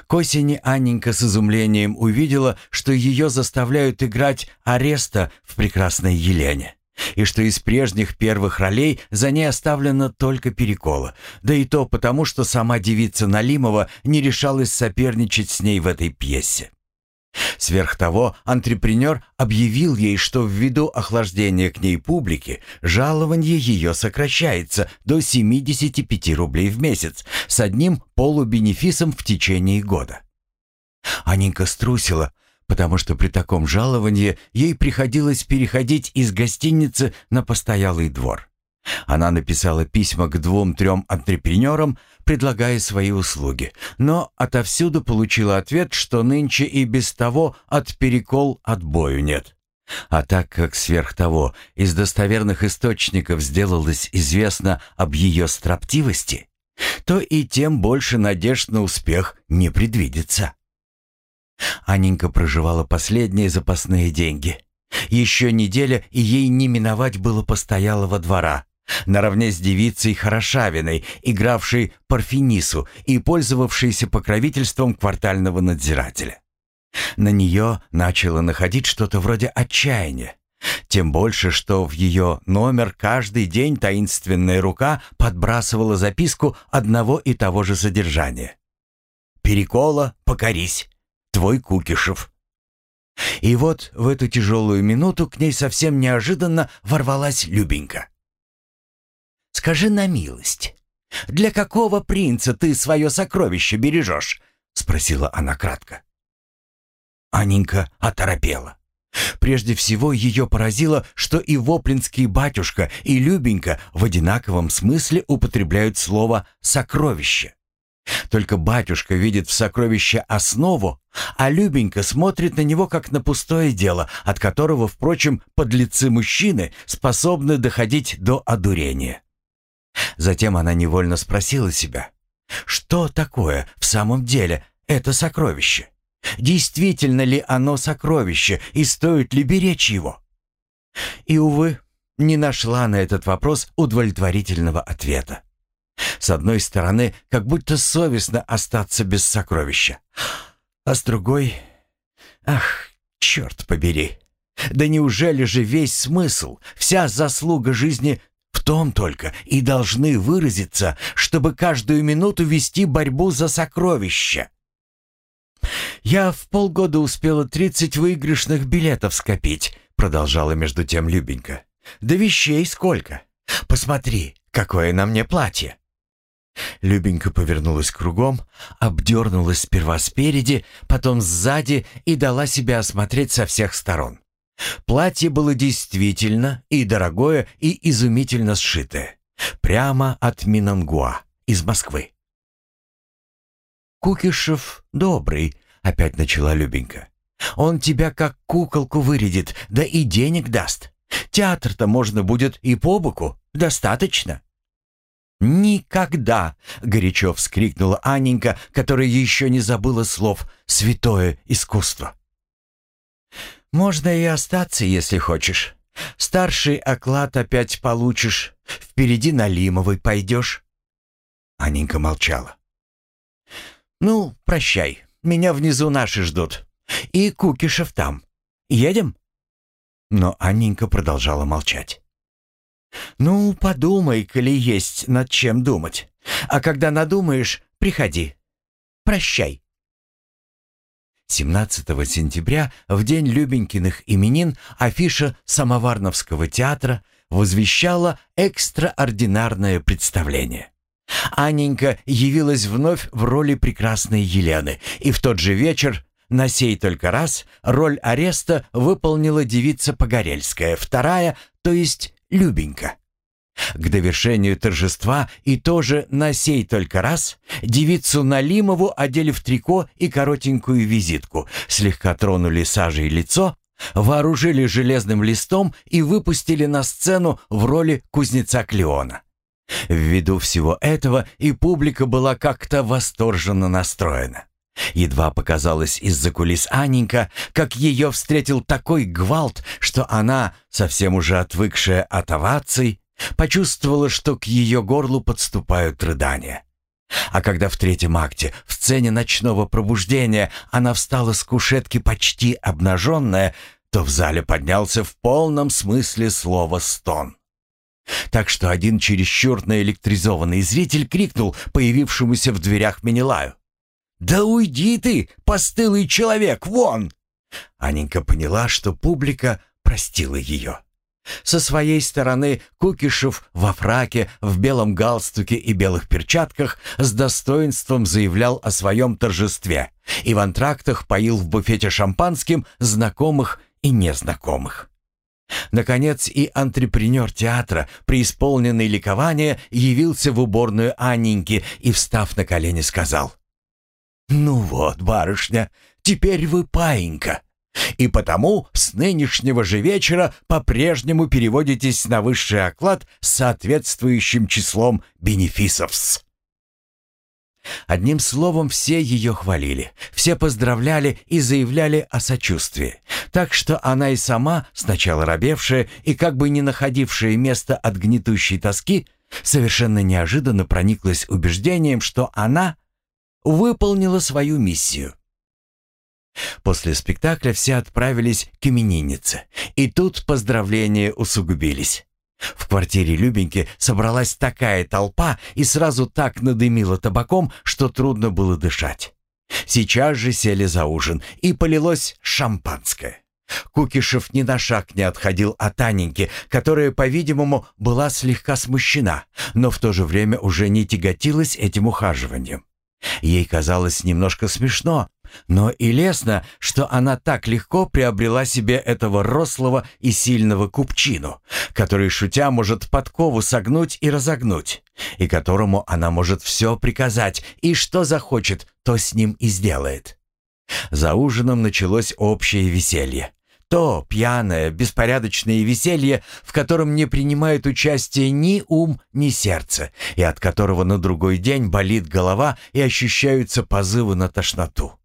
К осени Анненька с изумлением увидела, что ее заставляют играть ареста в «Прекрасной Елене» и что из прежних первых ролей за ней оставлено только перекола, да и то потому, что сама девица Налимова не решалась соперничать с ней в этой пьесе. Сверх того, антрепренер объявил ей, что ввиду охлаждения к ней публики жалование ее сокращается до 75 рублей в месяц с одним полубенефисом в течение года. Аненька струсила, потому что при таком жаловании ей приходилось переходить из гостиницы на постоялый двор. Она написала письма к двум-трем антрепренерам, предлагая свои услуги, но отовсюду получила ответ, что нынче и без того от перекол отбою нет. А так как сверх того из достоверных источников сделалось известно об ее строптивости, то и тем больше надежд на успех не предвидится. Анненька проживала последние запасные деньги. Еще неделя, и ей не миновать было постоялого двора, наравне с девицей Хорошавиной, игравшей Парфинису и пользовавшейся покровительством квартального надзирателя. На нее начало находить что-то вроде отчаяния. Тем больше, что в ее номер каждый день таинственная рука подбрасывала записку одного и того же содержания. «Перекола, покорись, твой Кукишев». И вот в эту тяжелую минуту к ней совсем неожиданно ворвалась Любенька. «Скажи на милость, для какого принца ты свое сокровище бережешь?» — спросила она кратко. Анненька оторопела. Прежде всего ее поразило, что и Воплинский батюшка, и Любенька в одинаковом смысле употребляют слово «сокровище». Только батюшка видит в сокровище основу, а Любенька смотрит на него как на пустое дело, от которого, впрочем, подлецы мужчины способны доходить до одурения. Затем она невольно спросила себя, что такое в самом деле это сокровище? Действительно ли оно сокровище и стоит ли беречь его? И, увы, не нашла на этот вопрос удовлетворительного ответа. С одной стороны, как будто совестно остаться без сокровища, а с другой... Ах, черт побери! Да неужели же весь смысл, вся заслуга жизни в том только и должны выразиться, чтобы каждую минуту вести борьбу за сокровища? «Я в полгода успела тридцать выигрышных билетов скопить», продолжала между тем Любенька. «Да вещей сколько! Посмотри, какое на мне платье!» Любенька повернулась кругом, обдернулась сперва спереди, потом сзади и дала себя осмотреть со всех сторон. Платье было действительно и дорогое, и изумительно сшитое. Прямо от Минангуа, из Москвы. «Кукишев добрый», — опять начала Любенька. «Он тебя как куколку вырядит, да и денег даст. Театр-то можно будет и по боку, достаточно». «Никогда!» — горячо вскрикнула Анненька, которая еще не забыла слов «святое искусство». «Можно и остаться, если хочешь. Старший оклад опять получишь. Впереди на Лимовой пойдешь». Анненька молчала. «Ну, прощай. Меня внизу наши ждут. И Кукишев там. Едем?» Но Анненька продолжала молчать. «Ну, подумай, коли есть над чем думать. А когда надумаешь, приходи. Прощай». 17 сентября, в день Любенькиных именин, афиша Самоварновского театра возвещала экстраординарное представление. Анненька явилась вновь в роли прекрасной Елены, и в тот же вечер, на сей только раз, роль ареста выполнила девица Погорельская, вторая, то есть Любенька. К довершению торжества и тоже на сей только раз девицу Налимову одели в трико и коротенькую визитку, слегка тронули сажей лицо, вооружили железным листом и выпустили на сцену в роли кузнеца Клеона. Ввиду всего этого и публика была как-то восторженно настроена. Едва показалась из-за кулис Анненька, как ее встретил такой гвалт, что она, совсем уже отвыкшая от оваций, почувствовала, что к ее горлу подступают рыдания. А когда в третьем акте, в сцене ночного пробуждения, она встала с кушетки почти обнаженная, то в зале поднялся в полном смысле слова «стон». Так что один чересчур наэлектризованный зритель крикнул появившемуся в дверях Менелаю. «Да уйди ты, постылый человек, вон!» Аненька поняла, что публика простила ее. Со своей стороны Кукишев во фраке, в белом галстуке и белых перчатках с достоинством заявлял о своем торжестве и в антрактах поил в буфете шампанским знакомых и незнакомых. Наконец и антрепренер театра, преисполненный ликования, явился в уборную Анненьки и, встав на колени, сказал «Ну вот, барышня, теперь вы паинька, и потому с нынешнего же вечера по-прежнему переводитесь на высший оклад с соответствующим числом бенефисов. Одним словом, все ее хвалили, все поздравляли и заявляли о сочувствии. Так что она и сама, сначала робевшая и как бы не находившая места от гнетущей тоски, совершенно неожиданно прониклась убеждением, что она выполнила свою миссию. После спектакля все отправились к имениннице, и тут поздравления усугубились. В квартире Любеньки собралась такая толпа и сразу так надымила табаком, что трудно было дышать. Сейчас же сели за ужин, и полилось шампанское. Кукишев ни на шаг не отходил от Аненьки, которая, по-видимому, была слегка смущена, но в то же время уже не тяготилась этим ухаживанием. Ей казалось немножко смешно, но и лестно, что она так легко приобрела себе этого рослого и сильного купчину, который, шутя, может подкову согнуть и разогнуть, и которому она может все приказать, и что захочет, то с ним и сделает. За ужином началось общее веселье. То пьяное, беспорядочное веселье, в котором не принимает участие ни ум, ни сердце, и от которого на другой день болит голова и ощущаются позывы на тошноту.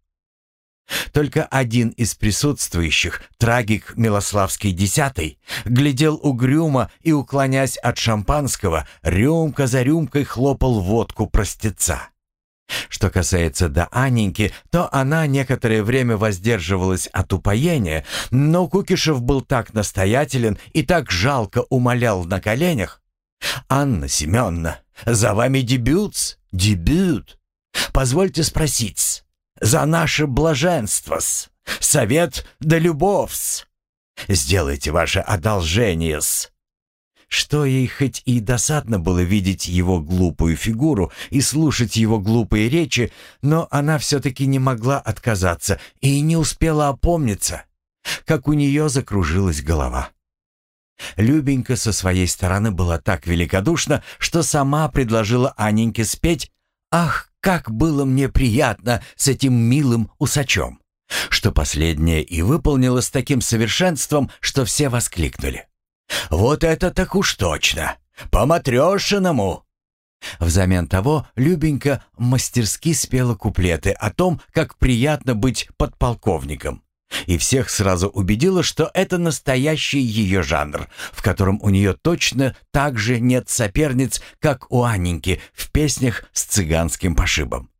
Только один из присутствующих, трагик Милославский Десятый, глядел угрюмо и, уклонясь от шампанского, рюмка за рюмкой хлопал водку простеца. Что касается до Анненьки, то она некоторое время воздерживалась от упоения, но Кукишев был так настоятелен и так жалко умолял на коленях. «Анна Семеновна, за вами дебют, дебют. Позвольте спросить, за наше блаженство-с, совет да любовь-с. Сделайте ваше одолжение-с». Что ей хоть и досадно было видеть его глупую фигуру и слушать его глупые речи, но она все-таки не могла отказаться и не успела опомниться, как у нее закружилась голова. Любенька со своей стороны была так великодушна, что сама предложила Аненьке спеть «Ах, как было мне приятно с этим милым усачом!» что последнее и выполнила с таким совершенством, что все воскликнули. «Вот это так уж точно! По-матрешиному!» Взамен того Любенька мастерски спела куплеты о том, как приятно быть подполковником. И всех сразу убедила, что это настоящий ее жанр, в котором у нее точно так же нет соперниц, как у Анненьки в песнях с цыганским пошибом.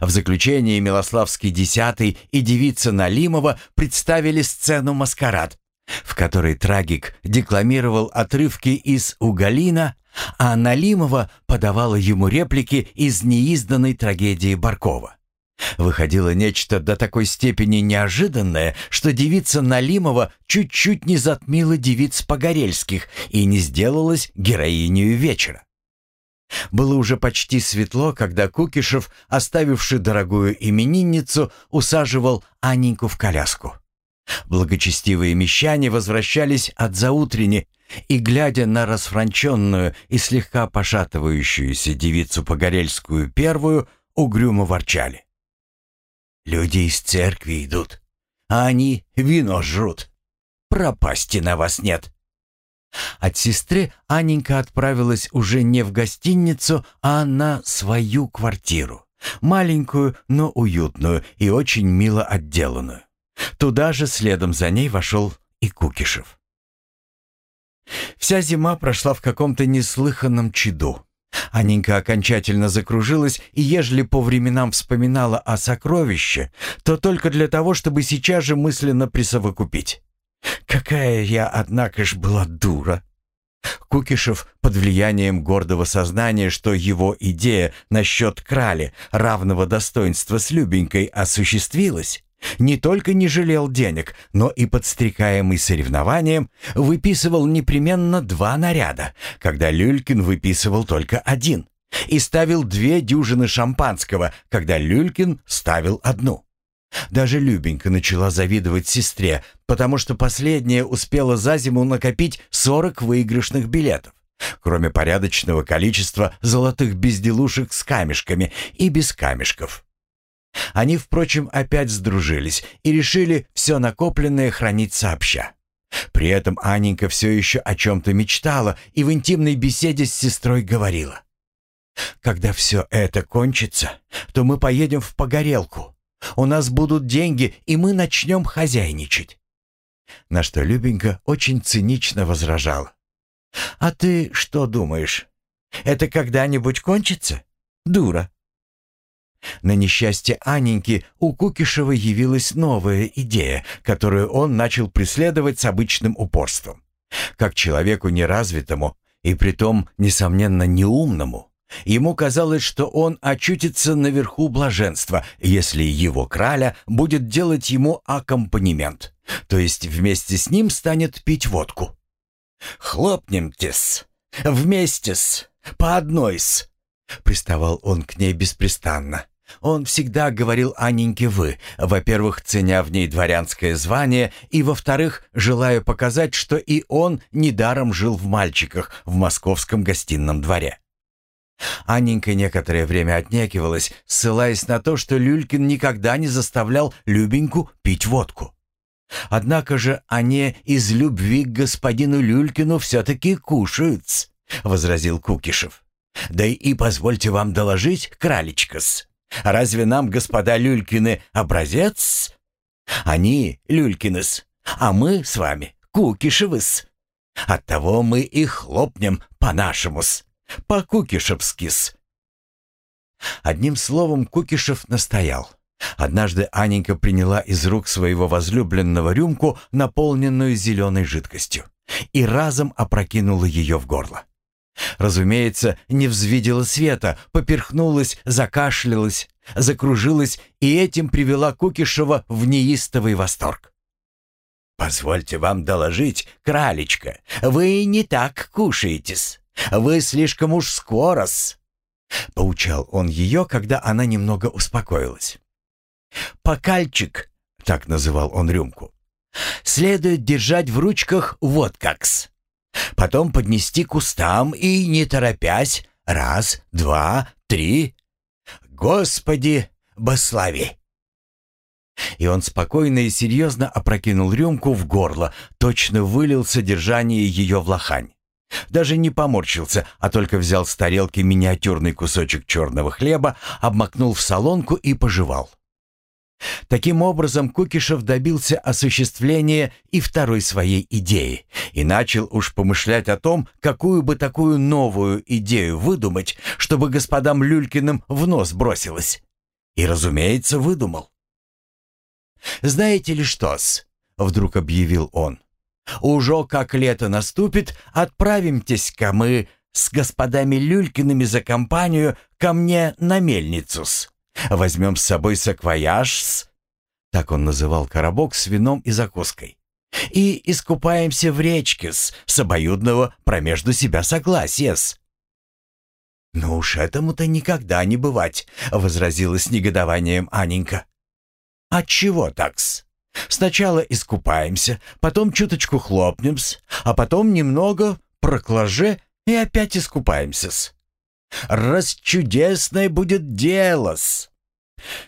В заключение Милославский Десятый и девица Налимова представили сцену «Маскарад», в которой трагик декламировал отрывки из «Уголина», а Налимова подавала ему реплики из неизданной трагедии Баркова. Выходило нечто до такой степени неожиданное, что девица Налимова чуть-чуть не затмила девиц Погорельских и не сделалась героиней вечера. Было уже почти светло, когда Кукишев, оставивший дорогую именинницу, усаживал Анненьку в коляску. Благочестивые мещане возвращались от заутрени и, глядя на расфранченную и слегка пошатывающуюся девицу Погорельскую первую, угрюмо ворчали. «Люди из церкви идут, а они вино жрут. Пропасти на вас нет». От сестры Анненька отправилась уже не в гостиницу, а на свою квартиру. Маленькую, но уютную и очень мило отделанную. Туда же следом за ней вошел и Кукишев. Вся зима прошла в каком-то неслыханном чаду. Аненька окончательно закружилась и, ежели по временам вспоминала о сокровище, то только для того, чтобы сейчас же мысленно присовокупить. «Какая я, однако ж, была дура!» Кукишев под влиянием гордого сознания, что его идея насчет крали равного достоинства с Любенькой осуществилась, не только не жалел денег, но и подстрекаемый соревнованием выписывал непременно два наряда, когда Люлькин выписывал только один, и ставил две дюжины шампанского, когда Люлькин ставил одну. Даже Любенька начала завидовать сестре, потому что последняя успела за зиму накопить 40 выигрышных билетов, кроме порядочного количества золотых безделушек с камешками и без камешков. Они, впрочем, опять сдружились и решили все накопленное хранить сообща. При этом Анненька все еще о чем-то мечтала и в интимной беседе с сестрой говорила. Когда все это кончится, то мы поедем в Погорелку. У нас будут деньги, и мы начнем хозяйничать. На что Любенька очень цинично возражала. «А ты что думаешь? Это когда-нибудь кончится? Дура!» На несчастье Аненьки у Кукишева явилась новая идея, которую он начал преследовать с обычным упорством. Как человеку неразвитому и притом, несомненно, неумному, ему казалось, что он очутится наверху блаженства, если его краля будет делать ему аккомпанемент, то есть вместе с ним станет пить водку. «Хлопнем-тес, вместе-с, по одной-с», приставал он к ней беспрестанно. Он всегда говорил Анненьке «вы», во-первых, ценя в ней дворянское звание, и, во-вторых, желая показать, что и он недаром жил в мальчиках в московском гостином дворе. Анненька некоторое время отнекивалась, ссылаясь на то, что Люлькин никогда не заставлял Любеньку пить водку. Однако же они из любви к господину Люлькину все-таки кушают, — возразил Кукишев. «Да и позвольте вам доложить, кралечка-с, Разве нам, господа Люлькины, образец? Они Люлькинес, а мы с вами Кукишевыс. Оттого мы и хлопнем по-нашему-с, по-кукишевски-с. Одним словом, Кукишев настоял. Однажды Аненька приняла из рук своего возлюбленного рюмку, наполненную зеленой жидкостью, и разом опрокинула ее в горло. Разумеется, не взвидела света, поперхнулась, закашлялась, закружилась и этим привела Кукишева в неистовый восторг. «Позвольте вам доложить, кралечка, вы не так кушаетесь. Вы слишком уж скоро-с», — поучал он ее, когда она немного успокоилась. «Покальчик», — так называл он рюмку, — «следует держать в ручках вот как-с. Потом поднести к устам и, не торопясь, раз, два, три. Господи, бослави! И он спокойно и серьезно опрокинул рюмку в горло, точно вылил содержание ее в лохань. Даже не поморщился, а только взял с тарелки миниатюрный кусочек черного хлеба, обмакнул в солонку и пожевал. Таким образом, Кукишев добился осуществления и второй своей идеи и начал уж помышлять о том, какую бы такую новую идею выдумать, чтобы господам Люлькиным в нос бросилось. И, разумеется, выдумал. «Знаете ли что-с?» — вдруг объявил он. «Уже как лето наступит, отправимтесь-ка мы с господами Люлькиными за компанию ко мне на мельницу-с». Возьмем с собой саквояж с... Так он называл коробок с вином и закуской. И искупаемся в речке с, с обоюдного промежду себя согласия с. «Ну уж этому-то никогда не бывать», — возразила с негодованием Аненька. «Отчего такс? Сначала искупаемся, потом чуточку хлопнем-с, а потом немного проклаже и опять искупаемся-с. Расчудесное будет дело-с!»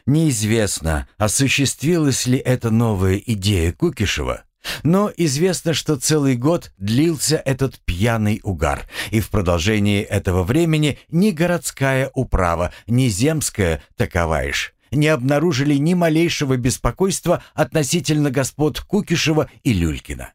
Неизвестно, осуществилась ли эта новая идея Кукишева, но известно, что целый год длился этот пьяный угар, и в продолжении этого времени ни городская управа, ни земская таковаешь не обнаружили ни малейшего беспокойства относительно господ Кукишева и Люлькина.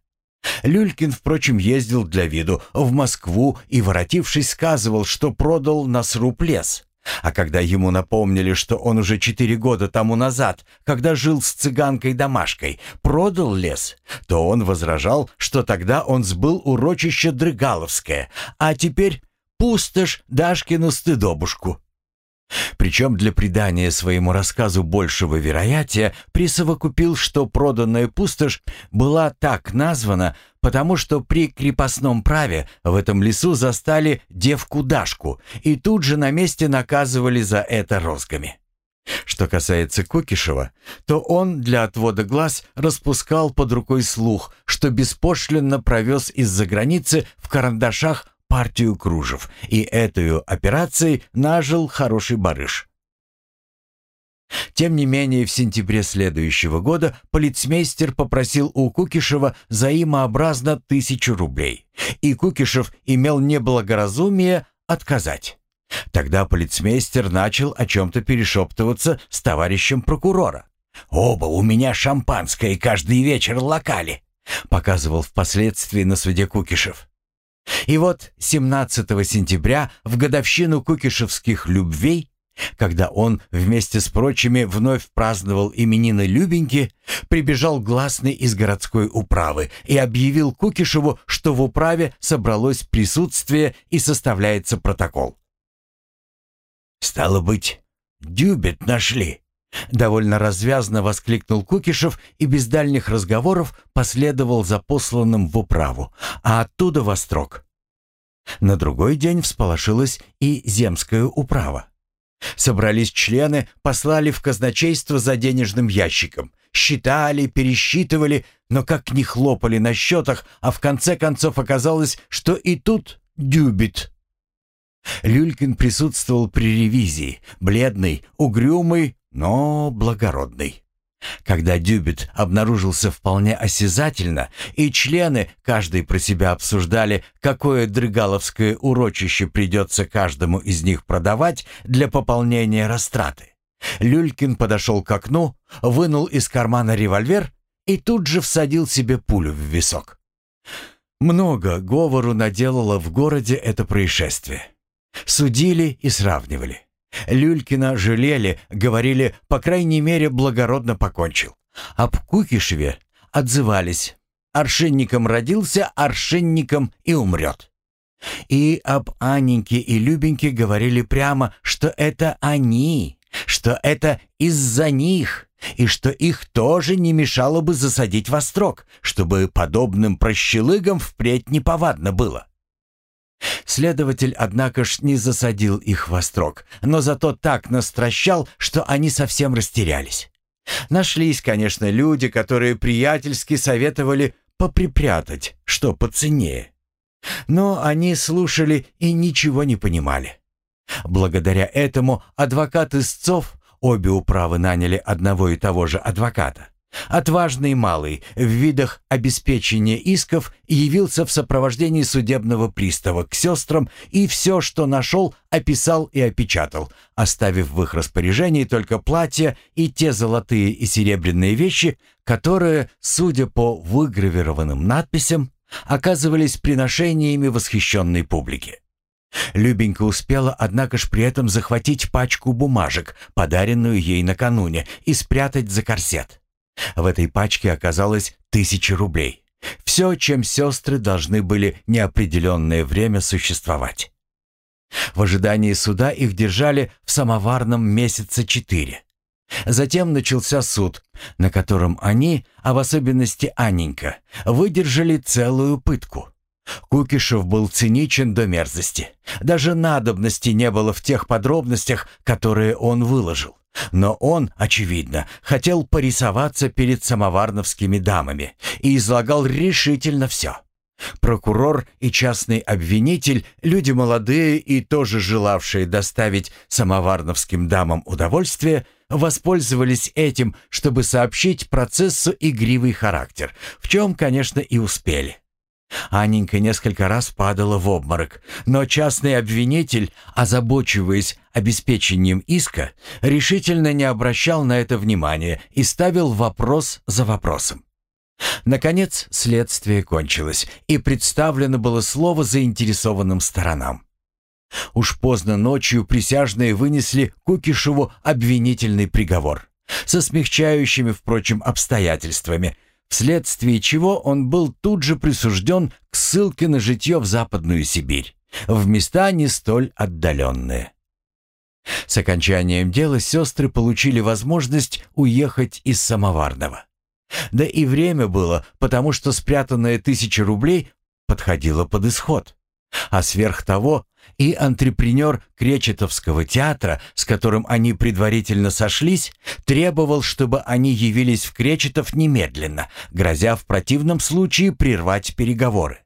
Люлькин, впрочем, ездил для виду в Москву и, воротившись, сказывал, что продал на сруб лес. А когда ему напомнили, что он уже четыре года тому назад, когда жил с цыганкой-домашкой, продал лес, то он возражал, что тогда он сбыл урочище Дрыгаловское, а теперь пустошь Дашкину стыдобушку. Причем для придания своему рассказу большего вероятия присовокупил, что проданная пустошь была так названа, потому что при крепостном праве в этом лесу застали девку Дашку и тут же на месте наказывали за это розгами. Что касается Кокишева, то он для отвода глаз распускал под рукой слух, что беспошлинно провез из-за границы в карандашах партию кружев, и этой операцией нажил хороший барыш. Тем не менее, в сентябре следующего года полицмейстер попросил у Кукишева взаимообразно тысячу рублей, и Кукишев имел неблагоразумие отказать. Тогда полицмейстер начал о чем-то перешептываться с товарищем прокурора. «Оба у меня шампанское каждый вечер локали», — показывал впоследствии на суде Кукишев. И вот 17 сентября, в годовщину кукишевских любвей, когда он вместе с прочими вновь праздновал именины Любеньки, прибежал гласный из городской управы и объявил Кукишеву, что в управе собралось присутствие и составляется протокол. «Стало быть, дюбет нашли», — довольно развязно воскликнул Кукишев и без дальних разговоров последовал за посланным в управу, а оттуда во строк. На другой день всполошилась и земская управа. Собрались члены, послали в казначейство за денежным ящиком. Считали, пересчитывали, но как не хлопали на счетах, а в конце концов оказалось, что и тут дюбит. Люлькин присутствовал при ревизии, бледный, угрюмый, но благородный. Когда Дюбит обнаружился вполне осязательно, и члены, каждый про себя обсуждали, какое дрыгаловское урочище придется каждому из них продавать для пополнения растраты, Люлькин подошел к окну, вынул из кармана револьвер и тут же всадил себе пулю в висок. Много говору наделало в городе это происшествие. Судили и сравнивали. Люлькина жалели, говорили, по крайней мере, благородно покончил. Об Кукишеве отзывались. Аршинником родился, аршинником и умрет. И об Аненьке и Любеньке говорили прямо, что это они, что это из-за них, и что их тоже не мешало бы засадить во строк, чтобы подобным прощелыгам впредь неповадно было. Следователь, однако ж, не засадил их во строк, но зато так настращал, что они совсем растерялись. Нашлись, конечно, люди, которые приятельски советовали поприпрятать, что поценнее. Но они слушали и ничего не понимали. Благодаря этому адвокат истцов, обе управы наняли одного и того же адвоката, Отважный малый в видах обеспечения исков явился в сопровождении судебного пристава к сестрам и все, что нашел, описал и опечатал, оставив в их распоряжении только платья и те золотые и серебряные вещи, которые, судя по выгравированным надписям, оказывались приношениями восхищенной публики. Любенька успела, однако ж, при этом захватить пачку бумажек, подаренную ей накануне, и спрятать за корсет. В этой пачке оказалось тысяча рублей. Все, чем сестры должны были неопределенное время существовать. В ожидании суда их держали в самоварном месяца четыре. Затем начался суд, на котором они, а в особенности Анненька, выдержали целую пытку. Кукишев был циничен до мерзости. Даже надобности не было в тех подробностях, которые он выложил. Но он, очевидно, хотел порисоваться перед самоварновскими дамами и излагал решительно все. Прокурор и частный обвинитель, люди молодые и тоже желавшие доставить самоварновским дамам удовольствие, воспользовались этим, чтобы сообщить процессу игривый характер, в чем, конечно, и успели. Анненька несколько раз падала в обморок, но частный обвинитель, озабочиваясь обеспечением иска, решительно не обращал на это внимания и ставил вопрос за вопросом. Наконец, следствие кончилось, и представлено было слово заинтересованным сторонам. Уж поздно ночью присяжные вынесли Кукишеву обвинительный приговор со смягчающими, впрочем, обстоятельствами – вследствие чего он был тут же присужден к ссылке на житье в Западную Сибирь, в места не столь отдаленные. С окончанием дела сестры получили возможность уехать из Самоварного. Да и время было, потому что спрятанная тысяча рублей подходила под исход. А сверх того, и антрепренер Кречетовского театра, с которым они предварительно сошлись, требовал, чтобы они явились в Кречетов немедленно, грозя в противном случае прервать переговоры.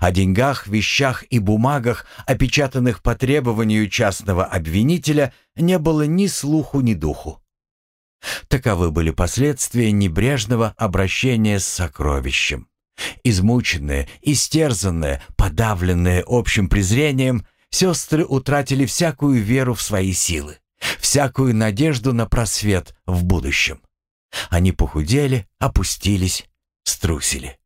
О деньгах, вещах и бумагах, опечатанных по требованию частного обвинителя, не было ни слуху, ни духу. Таковы были последствия небрежного обращения с сокровищем. Измученные, истерзанные, подавленные общим презрением, сестры утратили всякую веру в свои силы, всякую надежду на просвет в будущем. Они похудели, опустились, струсили.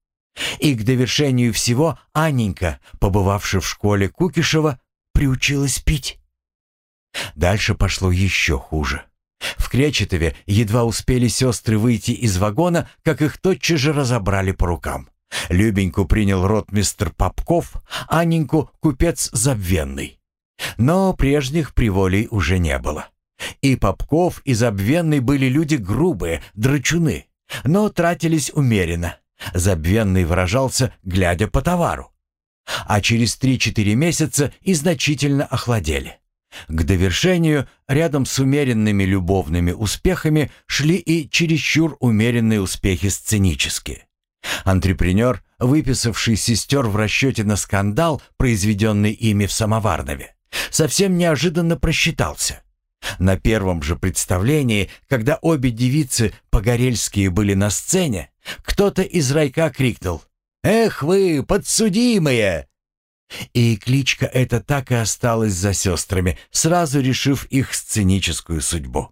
И к довершению всего Анненька, побывавшая в школе Кукишева, приучилась пить. Дальше пошло еще хуже. В Кречетове едва успели сестры выйти из вагона, как их тотчас же разобрали по рукам. Любеньку принял ротмистр Попков, Анненьку — купец Забвенный. Но прежних приволей уже не было. И Попков, и Забвенный были люди грубые, драчуны, но тратились умеренно. Забвенный выражался, глядя по товару. А через 3-4 месяца и значительно охладели. К довершению, рядом с умеренными любовными успехами, шли и чересчур умеренные успехи сценические. Антрепренер, выписавший сестер в расчете на скандал, произведенный ими в Самоварнове, совсем неожиданно просчитался. На первом же представлении, когда обе девицы погорельские были на сцене, кто-то из райка крикнул «Эх вы, подсудимые!» И кличка эта так и осталась за сестрами, сразу решив их сценическую судьбу.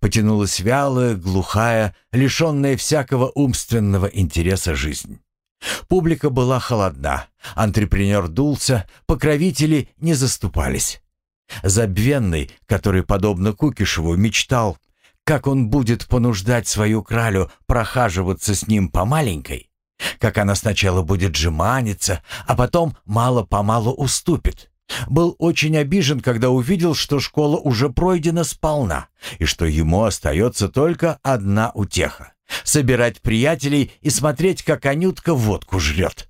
Потянулась вялая, глухая, лишенная всякого умственного интереса жизнь. Публика была холодна, антрепренер дулся, покровители не заступались. Забвенный, который, подобно Кукишеву, мечтал, как он будет понуждать свою кралю прохаживаться с ним по маленькой, как она сначала будет жеманиться, а потом мало-помалу уступит. Был очень обижен, когда увидел, что школа уже пройдена сполна, и что ему остается только одна утеха — собирать приятелей и смотреть, как Анютка водку жрет.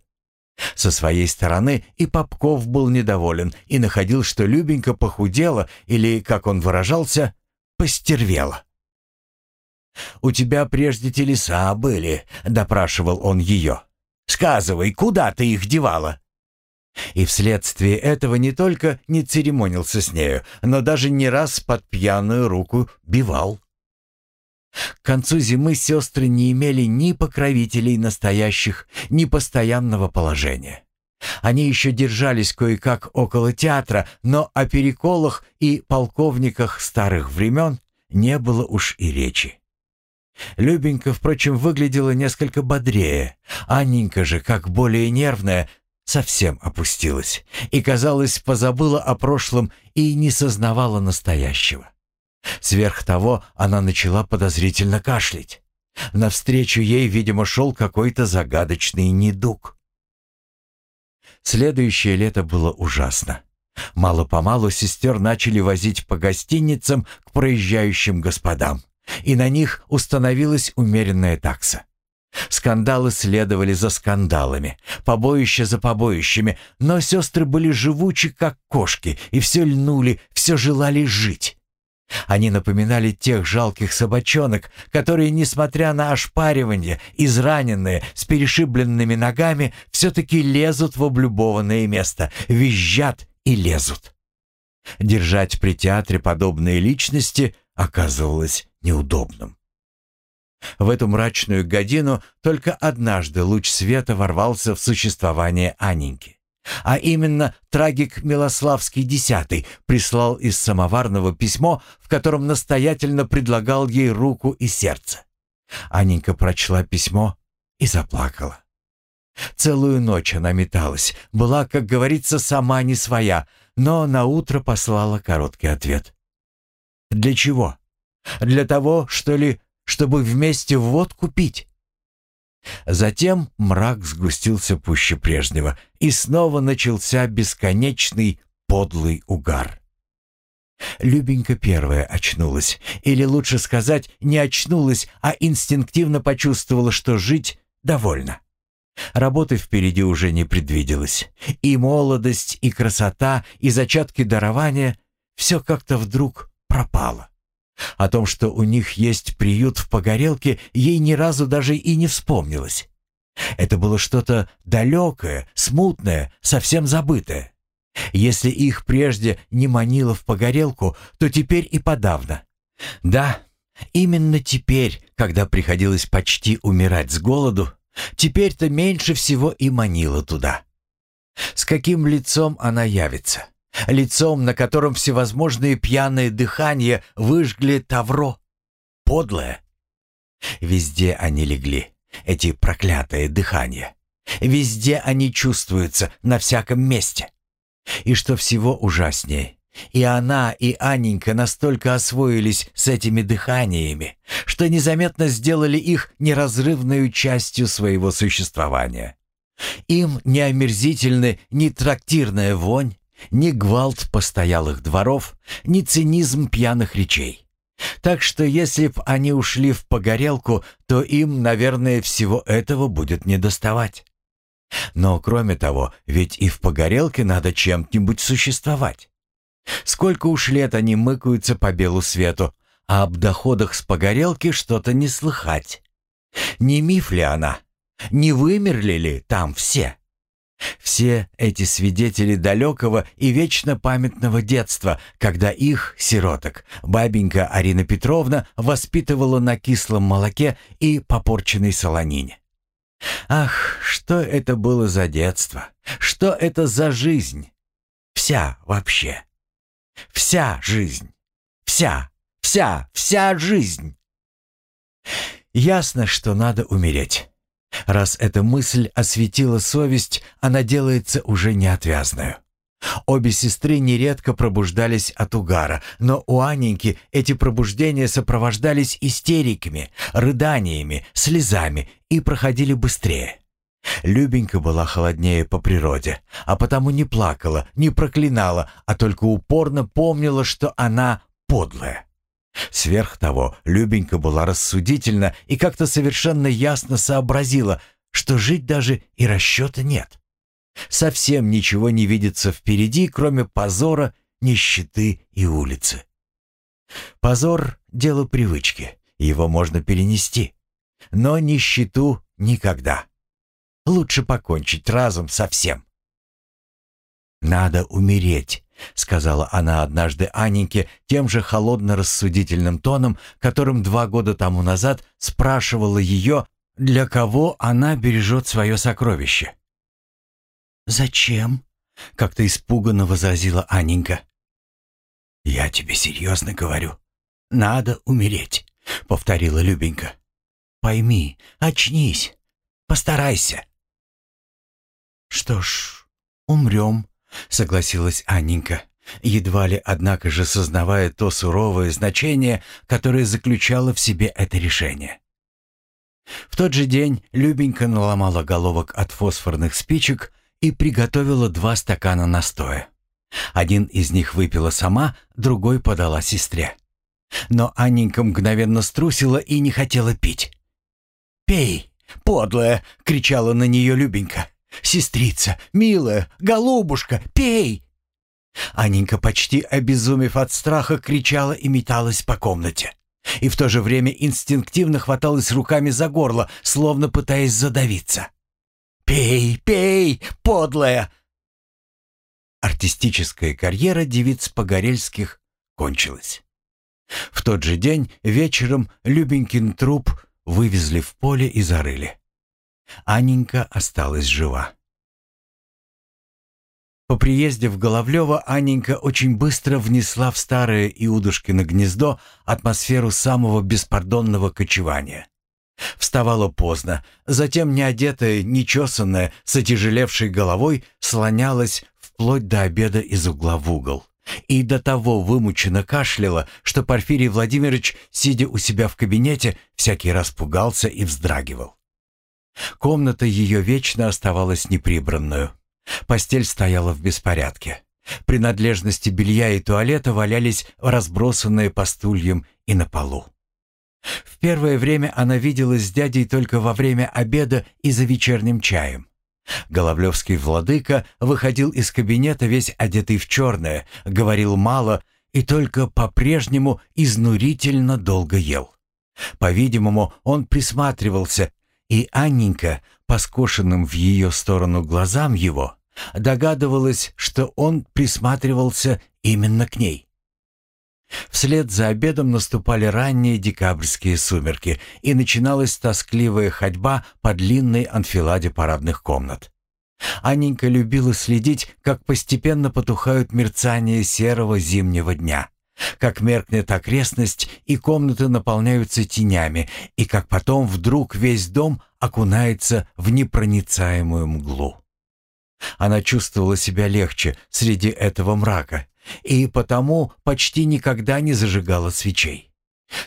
Со своей стороны и Попков был недоволен и находил, что Любенька похудела или, как он выражался, постервела. «У тебя прежде телеса были», — допрашивал он ее. «Сказывай, куда ты их девала?» И вследствие этого не только не церемонился с нею, но даже не раз под пьяную руку бивал. К концу зимы сестры не имели ни покровителей настоящих, ни постоянного положения. Они еще держались кое-как около театра, но о переколах и полковниках старых времен не было уж и речи. Любенька, впрочем, выглядела несколько бодрее. Анненька же, как более нервная, совсем опустилась и, казалось, позабыла о прошлом и не сознавала настоящего. Сверх того, она начала подозрительно кашлять. Навстречу ей, видимо, шел какой-то загадочный недуг. Следующее лето было ужасно. Мало-помалу сестер начали возить по гостиницам к проезжающим господам и на них установилась умеренная такса. Скандалы следовали за скандалами, побоища за побоищами, но сестры были живучи, как кошки, и все льнули, все желали жить. Они напоминали тех жалких собачонок, которые, несмотря на ошпаривание, израненные, с перешибленными ногами, все-таки лезут в облюбованное место, визжат и лезут. Держать при театре подобные личности оказывалось неудобным. В эту мрачную годину только однажды луч света ворвался в существование Аненьки. А именно трагик Милославский X прислал из самоварного письмо, в котором настоятельно предлагал ей руку и сердце. Аненька прочла письмо и заплакала. Целую ночь она металась, была, как говорится, сама не своя, но наутро послала короткий ответ. «Для чего?» Для того, что ли, чтобы вместе водку пить? Затем мрак сгустился пуще прежнего, и снова начался бесконечный подлый угар. Любенька первая очнулась, или лучше сказать, не очнулась, а инстинктивно почувствовала, что жить довольно. Работы впереди уже не предвиделось. И молодость, и красота, и зачатки дарования — все как-то вдруг пропало. О том, что у них есть приют в Погорелке, ей ни разу даже и не вспомнилось. Это было что-то далекое, смутное, совсем забытое. Если их прежде не манило в Погорелку, то теперь и подавно. Да, именно теперь, когда приходилось почти умирать с голоду, теперь-то меньше всего и манило туда. С каким лицом она явится? Лицом, на котором всевозможные пьяные дыхания выжгли тавро. Подлое. Везде они легли, эти проклятые дыхания. Везде они чувствуются, на всяком месте. И что всего ужаснее, и она, и Анненька настолько освоились с этими дыханиями, что незаметно сделали их неразрывной частью своего существования. Им не омерзительны ни трактирная вонь, ни гвалт постоялых дворов, ни цинизм пьяных речей. Так что если б они ушли в погорелку, то им, наверное, всего этого будет недоставать. Но кроме того, ведь и в погорелке надо чем-нибудь существовать. Сколько уж лет они мыкаются по белу свету, а об доходах с погорелки что-то не слыхать. Не миф ли она? Не вымерли ли там все? Все эти свидетели далекого и вечно памятного детства, когда их, сироток, бабенька Арина Петровна воспитывала на кислом молоке и попорченной солонине. Ах, что это было за детство? Что это за жизнь? Вся вообще. Вся жизнь. Вся, вся, вся жизнь. Ясно, что надо умереть. Раз эта мысль осветила совесть, она делается уже неотвязную. Обе сестры нередко пробуждались от угара, но у Аненьки эти пробуждения сопровождались истериками, рыданиями, слезами и проходили быстрее. Любенька была холоднее по природе, а потому не плакала, не проклинала, а только упорно помнила, что она подлая. Сверх того, Любенька была рассудительна и как-то совершенно ясно сообразила, что жить даже и расчета нет. Совсем ничего не видится впереди, кроме позора, нищеты и улицы. Позор — дело привычки, его можно перенести, но нищету никогда. Лучше покончить разом со всем. «Надо умереть», — сказала она однажды Аненьке тем же холодно-рассудительным тоном, которым два года тому назад спрашивала ее, для кого она бережет свое сокровище. «Зачем?» — как-то испуганно возразила Анненька. «Я тебе серьезно говорю. Надо умереть», — повторила Любенька. «Пойми, очнись, постарайся». «Что ж, умрем», — согласилась Анненька, едва ли, однако же, сознавая то суровое значение, которое заключало в себе это решение. В тот же день Любенька наломала головок от фосфорных спичек и приготовила два стакана настоя. Один из них выпила сама, другой подала сестре. Но Анненька мгновенно струсила и не хотела пить. «Пей, подлая!» — кричала на нее Любенька. «Сестрица, милая, голубушка, пей!» Анненька, почти обезумев от страха, кричала и металась по комнате. И в то же время инстинктивно хваталась руками за горло, словно пытаясь задавиться. «Пей, пей, подлая!» Артистическая карьера девиц Погорельских кончилась. В тот же день вечером Любенькин труп вывезли в поле и зарыли. Анненька осталась жива. По приезде в Головлево Анненька очень быстро внесла в старое Иудушкино гнездо атмосферу самого беспардонного кочевания. Вставала поздно, затем неодетая, нечесанная, с отяжелевшей головой слонялась вплоть до обеда из угла в угол. И до того вымученно кашляла, что Порфирий Владимирович, сидя у себя в кабинете, всякий раз пугался и вздрагивал. Комната ее вечно оставалась неприбранную. Постель стояла в беспорядке. Принадлежности белья и туалета валялись разбросанные по стульям и на полу. В первое время она виделась с дядей только во время обеда и за вечерним чаем. Головлевский владыка выходил из кабинета весь одетый в черное, говорил мало и только по-прежнему изнурительно долго ел. По-видимому, он присматривался, и Анненька, по скошенным в ее сторону глазам его, догадывалась, что он присматривался именно к ней. Вслед за обедом наступали ранние декабрьские сумерки, и начиналась тоскливая ходьба по длинной анфиладе парадных комнат. Анненька любила следить, как постепенно потухают мерцания серого зимнего дня, как меркнет окрестность, и комнаты наполняются тенями, и как потом вдруг весь дом окунается в непроницаемую мглу. Она чувствовала себя легче среди этого мрака, и потому почти никогда не зажигала свечей.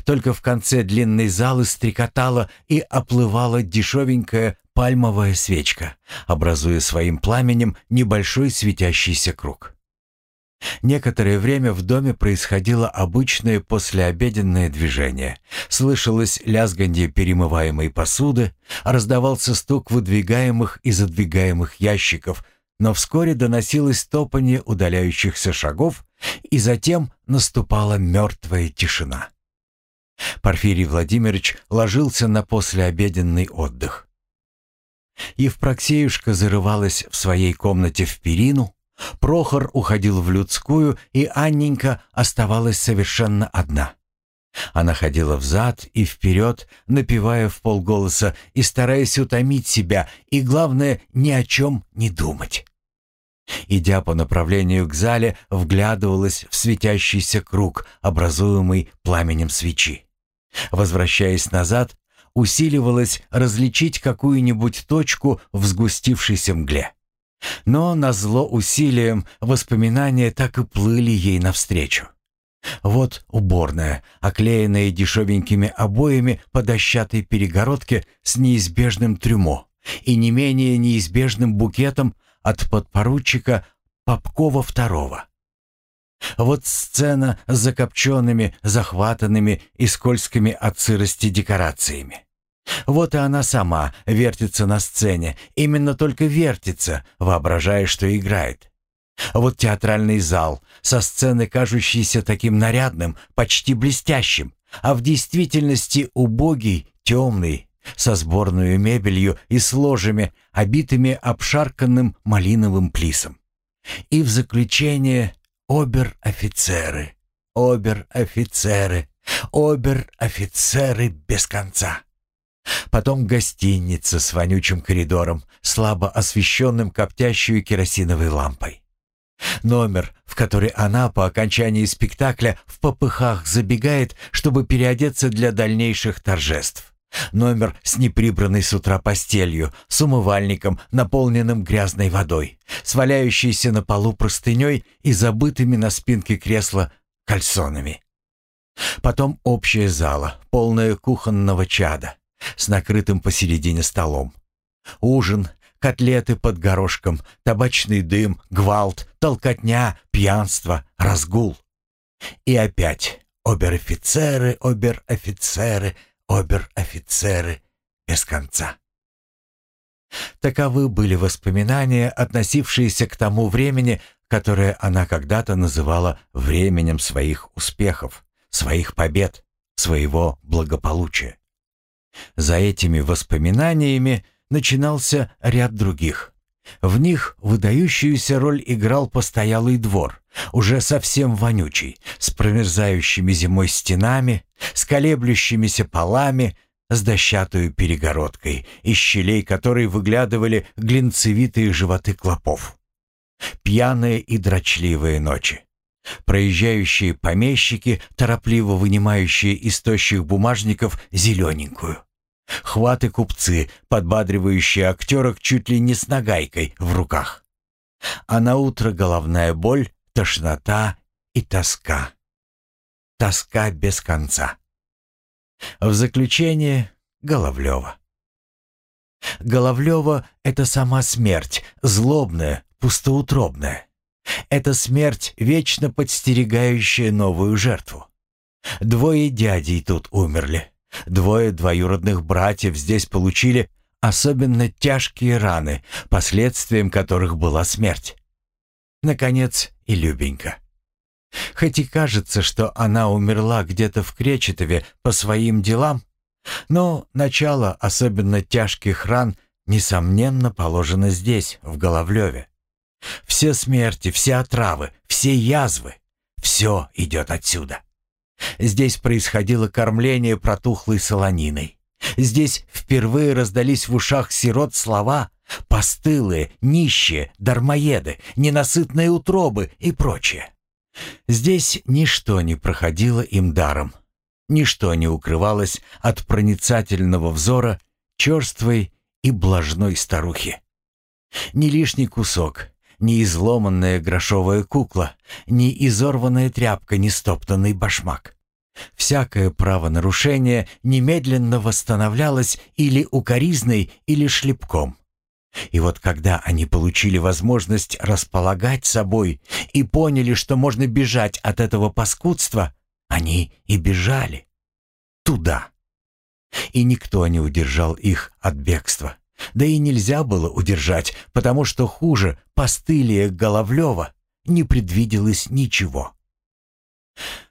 Только в конце длинной залы стрекотала и оплывала дешевенькая пальмовая свечка, образуя своим пламенем небольшой светящийся круг. Некоторое время в доме происходило обычное послеобеденное движение. Слышалось лязганье перемываемой посуды, раздавался стук выдвигаемых и задвигаемых ящиков, но вскоре доносилось топанье удаляющихся шагов, и затем наступала мертвая тишина. Порфирий Владимирович ложился на послеобеденный отдых. Евпроксеюшка зарывалась в своей комнате в перину, Прохор уходил в людскую, и Анненька оставалась совершенно одна. Она ходила взад и вперед, напевая в полголоса и стараясь утомить себя, и, главное, ни о чем не думать. Идя по направлению к зале, вглядывалась в светящийся круг, образуемый пламенем свечи. Возвращаясь назад, усиливалась различить какую-нибудь точку в сгустившейся мгле. Но на зло усилием воспоминания так и плыли ей навстречу. Вот уборная, оклеенная дешевенькими обоями по дощатой перегородке с неизбежным трюмо и не менее неизбежным букетом от подпоручика Попкова второго. Вот сцена с закопченными, захватанными и скользкими от сырости декорациями. Вот и она сама вертится на сцене, именно только вертится, воображая, что играет. Вот театральный зал, со сцены кажущийся таким нарядным, почти блестящим, а в действительности убогий, темный, со сборную мебелью и с ложами, обитыми обшарканным малиновым плисом. И в заключение обер-офицеры, обер-офицеры, обер-офицеры без конца. Потом гостиница с вонючим коридором, слабо освещенным коптящую керосиновой лампой. Номер, в который она по окончании спектакля в попыхах забегает, чтобы переодеться для дальнейших торжеств. Номер с неприбранной с утра постелью, с умывальником, наполненным грязной водой, с валяющейся на полу простыней и забытыми на спинке кресла кальсонами. Потом общая зала, полная кухонного чада, с накрытым посередине столом. Ужин, котлеты под горошком, табачный дым, гвалт, толкотня, пьянство, разгул. И опять обер-офицеры, обер-офицеры, обер-офицеры без конца. Таковы были воспоминания, относившиеся к тому времени, которое она когда-то называла временем своих успехов, своих побед, своего благополучия. За этими воспоминаниями начинался ряд других. В них выдающуюся роль играл постоялый двор, уже совсем вонючий, с промерзающими зимой стенами, с колеблющимися полами, с дощатую перегородкой, из щелей которой выглядывали глинцевитые животы клопов. Пьяные и дрочливые ночи. Проезжающие помещики, торопливо вынимающие из тощих бумажников зелененькую. Хваты купцы, подбадривающие актерок чуть ли не с нагайкой в руках. А на утро головная боль, тошнота и тоска. Тоска без конца. В заключение Головлева. Головлева — это сама смерть, злобная, пустоутробная. Это смерть, вечно подстерегающая новую жертву. Двое дядей тут умерли. Двое двоюродных братьев здесь получили особенно тяжкие раны, последствием которых была смерть. Наконец и Любенька. Хоть и кажется, что она умерла где-то в Кречетове по своим делам, но начало особенно тяжких ран, несомненно, положено здесь, в Головлеве. Все смерти, все отравы, все язвы, все идет отсюда. Здесь происходило кормление протухлой солониной. Здесь впервые раздались в ушах сирот слова, Постылые, нищие, дармоеды, ненасытные утробы и прочее. Здесь ничто не проходило им даром. Ничто не укрывалось от проницательного взора черствой и блажной старухи. Ни лишний кусок, ни изломанная грошовая кукла, ни изорванная тряпка, ни стоптанный башмак. Всякое правонарушение немедленно восстановлялось или укоризной, или шлепком. И вот когда они получили возможность располагать собой и поняли, что можно бежать от этого паскудства, они и бежали. Туда. И никто не удержал их от бегства. Да и нельзя было удержать, потому что хуже постылия Головлева не предвиделось ничего.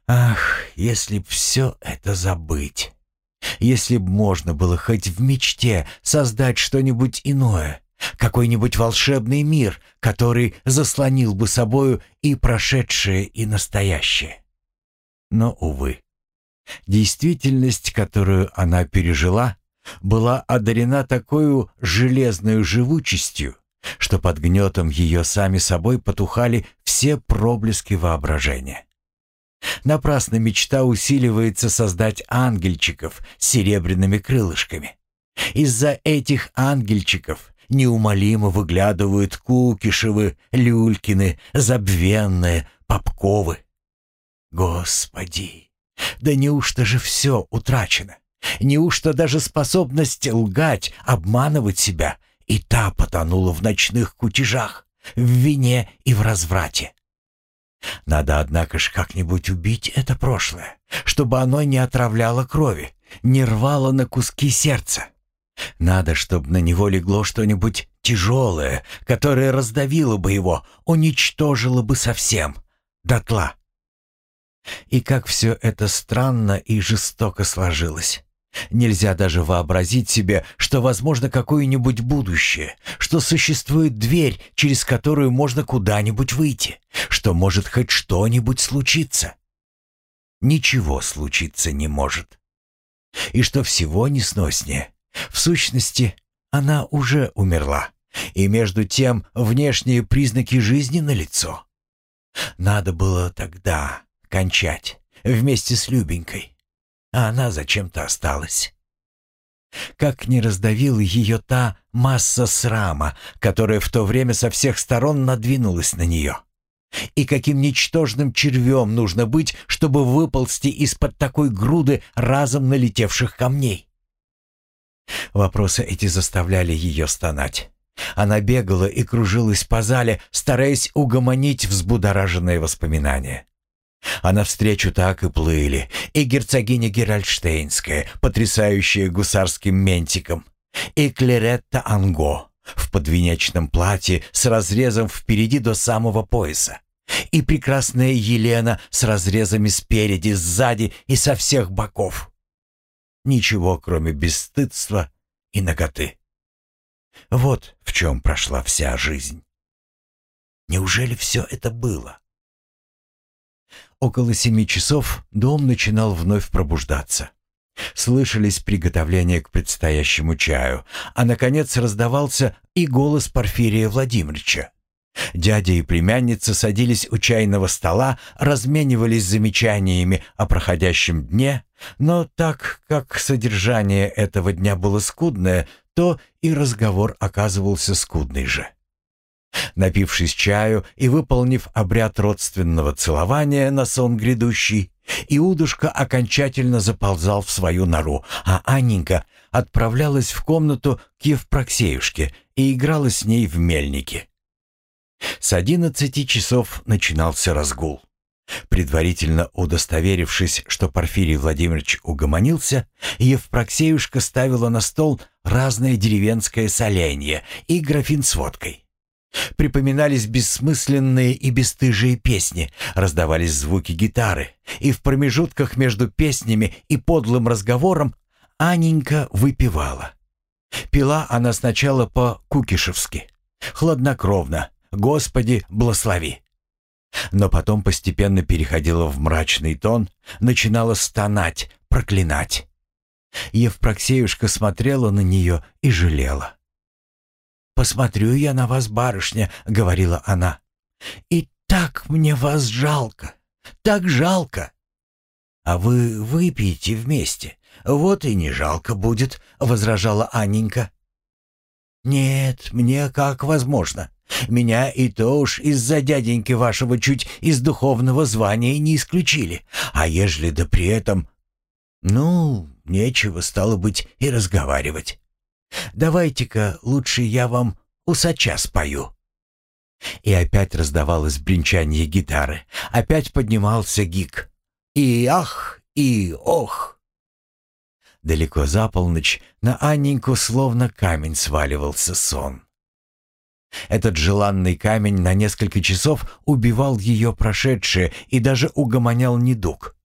Ах, если б все это забыть! Если б можно было хоть в мечте создать что-нибудь иное, какой-нибудь волшебный мир, который заслонил бы собою и прошедшее, и настоящее. Но, увы, действительность, которую она пережила, была одарена такой железной живучестью, что под гнетом ее сами собой потухали все проблески воображения. Напрасно мечта усиливается создать ангельчиков с серебряными крылышками. Из-за этих ангельчиков неумолимо выглядывают Кукишевы, Люлькины, Забвенные, Попковы. Господи, да неужто же все утрачено? Неужто даже способность лгать, обманывать себя и та потонула в ночных кутежах, в вине и в разврате? Надо, однако ж, как-нибудь убить это прошлое, чтобы оно не отравляло крови, не рвало на куски сердца. Надо, чтобы на него легло что-нибудь тяжелое, которое раздавило бы его, уничтожило бы совсем, дотла. И как все это странно и жестоко сложилось. Нельзя даже вообразить себе, что возможно какое-нибудь будущее, что существует дверь, через которую можно куда-нибудь выйти, что может хоть что-нибудь случиться. Ничего случиться не может. И что всего несноснее, в сущности, она уже умерла, и между тем внешние признаки жизни налицо. Надо было тогда кончать вместе с Любенькой а она зачем-то осталась. Как не раздавила ее та масса срама, которая в то время со всех сторон надвинулась на нее. И каким ничтожным червем нужно быть, чтобы выползти из-под такой груды разом налетевших камней? Вопросы эти заставляли ее стонать. Она бегала и кружилась по зале, стараясь угомонить взбудораженные воспоминания. А навстречу так и плыли и герцогиня Геральдштейнская, потрясающая гусарским ментиком, и Клеретта Анго в подвенечном платье с разрезом впереди до самого пояса, и прекрасная Елена с разрезами спереди, сзади и со всех боков. Ничего, кроме бесстыдства и наготы. Вот в чем прошла вся жизнь. Неужели все это было? Около семи часов дом начинал вновь пробуждаться. Слышались приготовления к предстоящему чаю, а, наконец, раздавался и голос Порфирия Владимировича. Дядя и племянница садились у чайного стола, разменивались замечаниями о проходящем дне, но так как содержание этого дня было скудное, то и разговор оказывался скудный же. Напившись чаю и выполнив обряд родственного целования на сон грядущий, Иудушка окончательно заползал в свою нору, а Анненька отправлялась в комнату к Евпроксеюшке и играла с ней в мельнике. С одиннадцати часов начинался разгул. Предварительно удостоверившись, что Порфирий Владимирович угомонился, Евпроксеюшка ставила на стол разное деревенское соленье и графин с водкой. Припоминались бессмысленные и бесстыжие песни, раздавались звуки гитары, и в промежутках между песнями и подлым разговором Аненька выпивала. Пила она сначала по-кукишевски, хладнокровно, «Господи, благослови!» Но потом постепенно переходила в мрачный тон, начинала стонать, проклинать. Евпроксеюшка смотрела на нее и жалела. Посмотрю я на вас, барышня», — говорила она. «И так мне вас жалко, так жалко». «А вы выпьете вместе, вот и не жалко будет», — возражала Анненька. «Нет, мне как возможно. Меня и то уж из-за дяденьки вашего чуть из духовного звания не исключили. А ежели да при этом... Ну, нечего стало быть и разговаривать. Давайте-ка лучше я вам усача спою». И опять раздавалось бренчание гитары. Опять поднимался гик. И ах, и ох. Далеко за полночь на Анненьку словно камень сваливался сон. Этот желанный камень на несколько часов убивал ее прошедшее и даже угомонял недуг.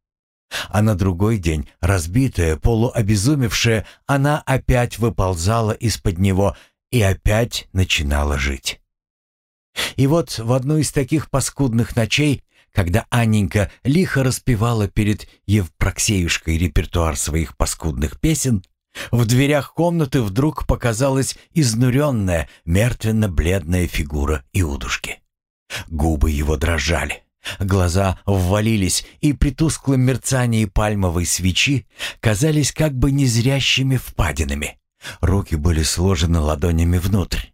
А на другой день, разбитая, полуобезумевшая, она опять выползала из-под него и опять начинала жить. И вот в одну из таких паскудных ночей, когда Анненька лихо распевала перед Евпроксеюшкой репертуар своих паскудных песен, в дверях комнаты вдруг показалась изнуренная, мертвенно-бледная фигура Иудушки. Губы его дрожали, глаза ввалились, и при тусклом мерцании пальмовой свечи казались как бы незрящими впадинами. Руки были сложены ладонями внутрь.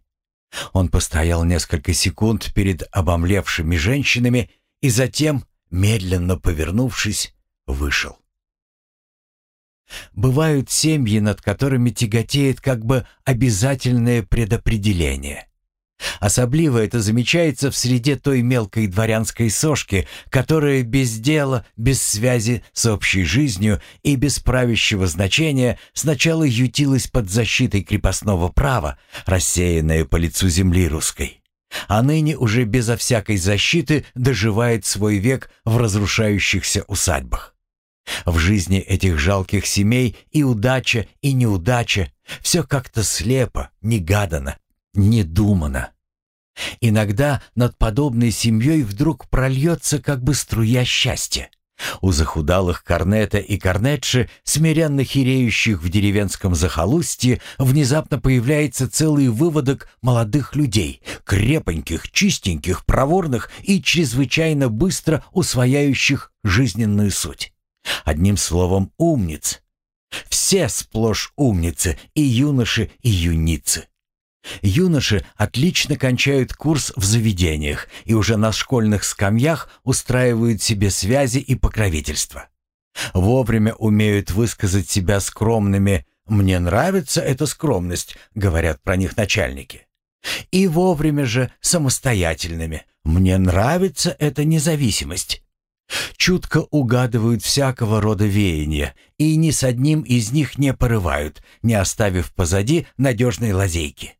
Он постоял несколько секунд перед обомлевшими женщинами и затем, медленно повернувшись, вышел. Бывают семьи, над которыми тяготеет как бы обязательное предопределение. Особливо это замечается в среде той мелкой дворянской сошки, которая без дела, без связи с общей жизнью и без правящего значения сначала ютилась под защитой крепостного права, рассеянная по лицу земли русской. А ныне уже безо всякой защиты доживает свой век в разрушающихся усадьбах. В жизни этих жалких семей и удача, и неудача, все как-то слепо, негадано, недумано. Иногда над подобной семьей вдруг прольется как бы струя счастья. У захудалых корнета и корнетши, смиренно хиреющих в деревенском захолустье, внезапно появляется целый выводок молодых людей, крепоньких, чистеньких, проворных и чрезвычайно быстро усвояющих жизненную суть. Одним словом, умниц. Все сплошь умницы, и юноши, и юницы. Юноши отлично кончают курс в заведениях и уже на школьных скамьях устраивают себе связи и покровительство. Вовремя умеют высказать себя скромными «мне нравится эта скромность», говорят про них начальники. И вовремя же самостоятельными «мне нравится эта независимость» чутко угадывают всякого рода веяния и ни с одним из них не порывают, не оставив позади надежной лазейки.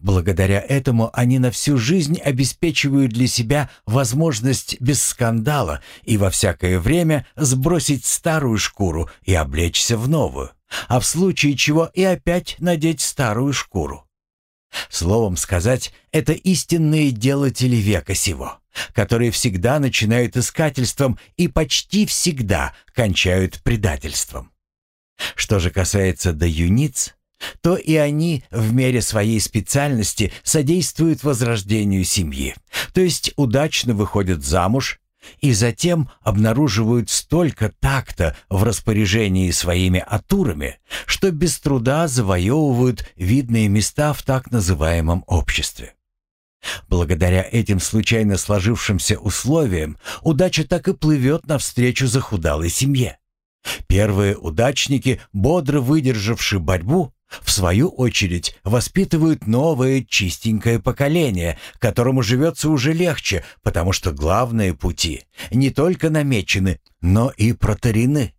Благодаря этому они на всю жизнь обеспечивают для себя возможность без скандала и во всякое время сбросить старую шкуру и облечься в новую, а в случае чего и опять надеть старую шкуру. Словом сказать, это истинные делатели века сего, которые всегда начинают искательством и почти всегда кончают предательством. Что же касается до юниц, то и они в мере своей специальности содействуют возрождению семьи, то есть удачно выходят замуж и затем обнаруживают столько такта в распоряжении своими атурами, что без труда завоевывают видные места в так называемом обществе. Благодаря этим случайно сложившимся условиям удача так и плывет навстречу захудалой семье. Первые удачники, бодро выдержавшие борьбу, в свою очередь воспитывают новое чистенькое поколение, которому живется уже легче, потому что главные пути не только намечены, но и протарены.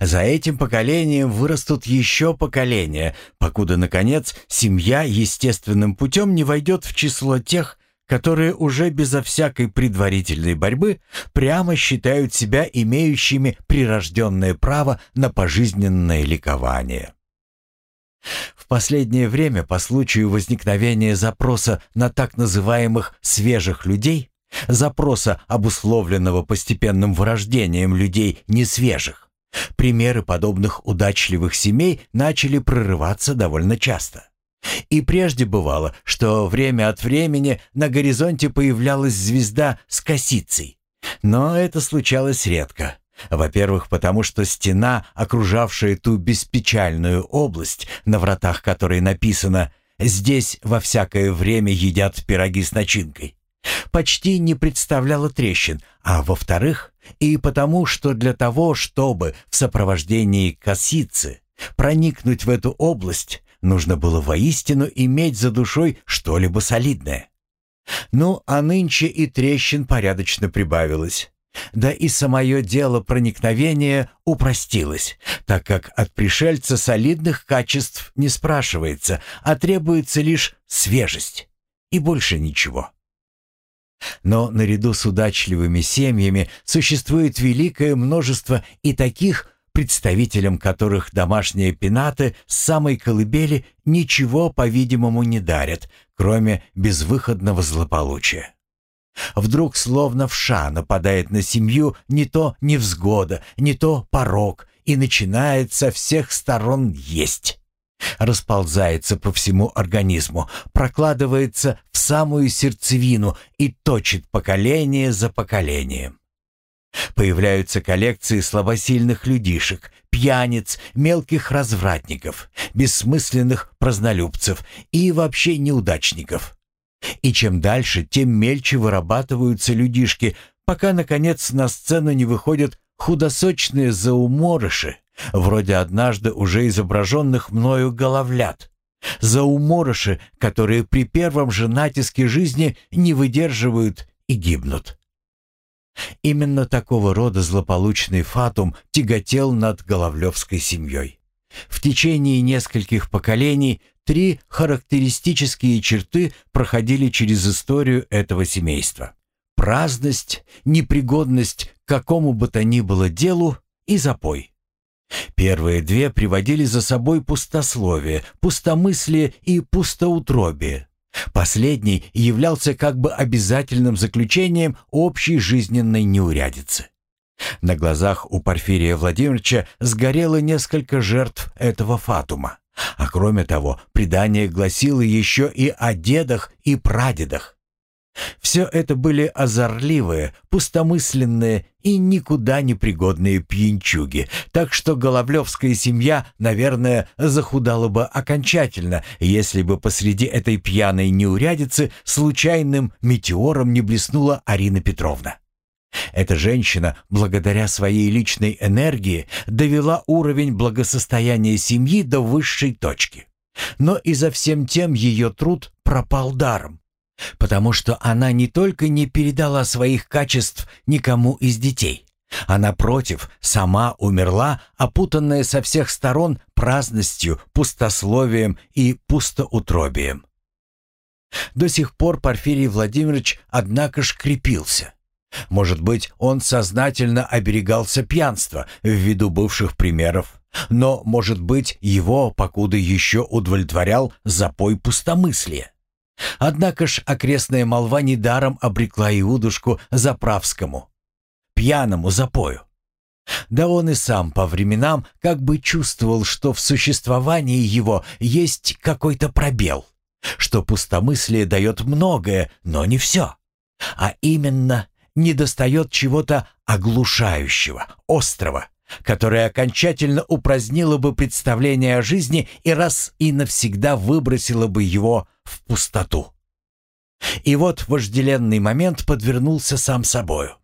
За этим поколением вырастут еще поколения, покуда, наконец, семья естественным путем не войдет в число тех, которые уже безо всякой предварительной борьбы прямо считают себя имеющими прирожденное право на пожизненное ликование. В последнее время по случаю возникновения запроса на так называемых «свежих людей», запроса, обусловленного постепенным вырождением людей несвежих, примеры подобных удачливых семей начали прорываться довольно часто. И прежде бывало, что время от времени на горизонте появлялась звезда с косицей. Но это случалось редко. Во-первых, потому что стена, окружавшая ту беспечальную область, на вратах которой написано «Здесь во всякое время едят пироги с начинкой», почти не представляла трещин, а во-вторых, и потому, что для того, чтобы в сопровождении косицы проникнуть в эту область, нужно было воистину иметь за душой что-либо солидное. Ну, а нынче и трещин порядочно прибавилось. Да и самое дело проникновения упростилось, так как от пришельца солидных качеств не спрашивается, а требуется лишь свежесть и больше ничего. Но наряду с удачливыми семьями существует великое множество и таких, представителям которых домашние пенаты с самой колыбели ничего, по-видимому, не дарят, кроме безвыходного злополучия. Вдруг словно вша нападает на семью не то невзгода, не то порог и начинает со всех сторон есть. Расползается по всему организму, прокладывается в самую сердцевину и точит поколение за поколением. Появляются коллекции слабосильных людишек, пьяниц, мелких развратников, бессмысленных празднолюбцев и вообще неудачников. И чем дальше, тем мельче вырабатываются людишки, пока, наконец, на сцену не выходят худосочные зауморыши, вроде однажды уже изображенных мною головлят. Зауморыши, которые при первом же натиске жизни не выдерживают и гибнут. Именно такого рода злополучный фатум тяготел над Головлевской семьей. В течение нескольких поколений три характеристические черты проходили через историю этого семейства. Праздность, непригодность к какому бы то ни было делу и запой. Первые две приводили за собой пустословие, пустомыслие и пустоутробие. Последний являлся как бы обязательным заключением общей жизненной неурядицы. На глазах у Порфирия Владимировича сгорело несколько жертв этого фатума. А кроме того, предание гласило еще и о дедах и прадедах. Все это были озорливые, пустомысленные и никуда не пригодные пьянчуги, так что Головлевская семья, наверное, захудала бы окончательно, если бы посреди этой пьяной неурядицы случайным метеором не блеснула Арина Петровна. Эта женщина, благодаря своей личной энергии, довела уровень благосостояния семьи до высшей точки. Но и за всем тем ее труд пропал даром. Потому что она не только не передала своих качеств никому из детей, а напротив, сама умерла, опутанная со всех сторон праздностью, пустословием и пустоутробием. До сих пор Порфирий Владимирович, однако ж, крепился. Может быть, он сознательно оберегался пьянства ввиду бывших примеров, но, может быть, его, покуда еще удовлетворял запой пустомыслия. Однако ж окрестная молва недаром обрекла Иудушку заправскому, пьяному запою. Да он и сам по временам как бы чувствовал, что в существовании его есть какой-то пробел, что пустомыслие дает многое, но не все, а именно недостает чего-то оглушающего, острого, которое окончательно упразднило бы представление о жизни и раз и навсегда выбросило бы его в пустоту. И вот вожделенный момент подвернулся сам собою.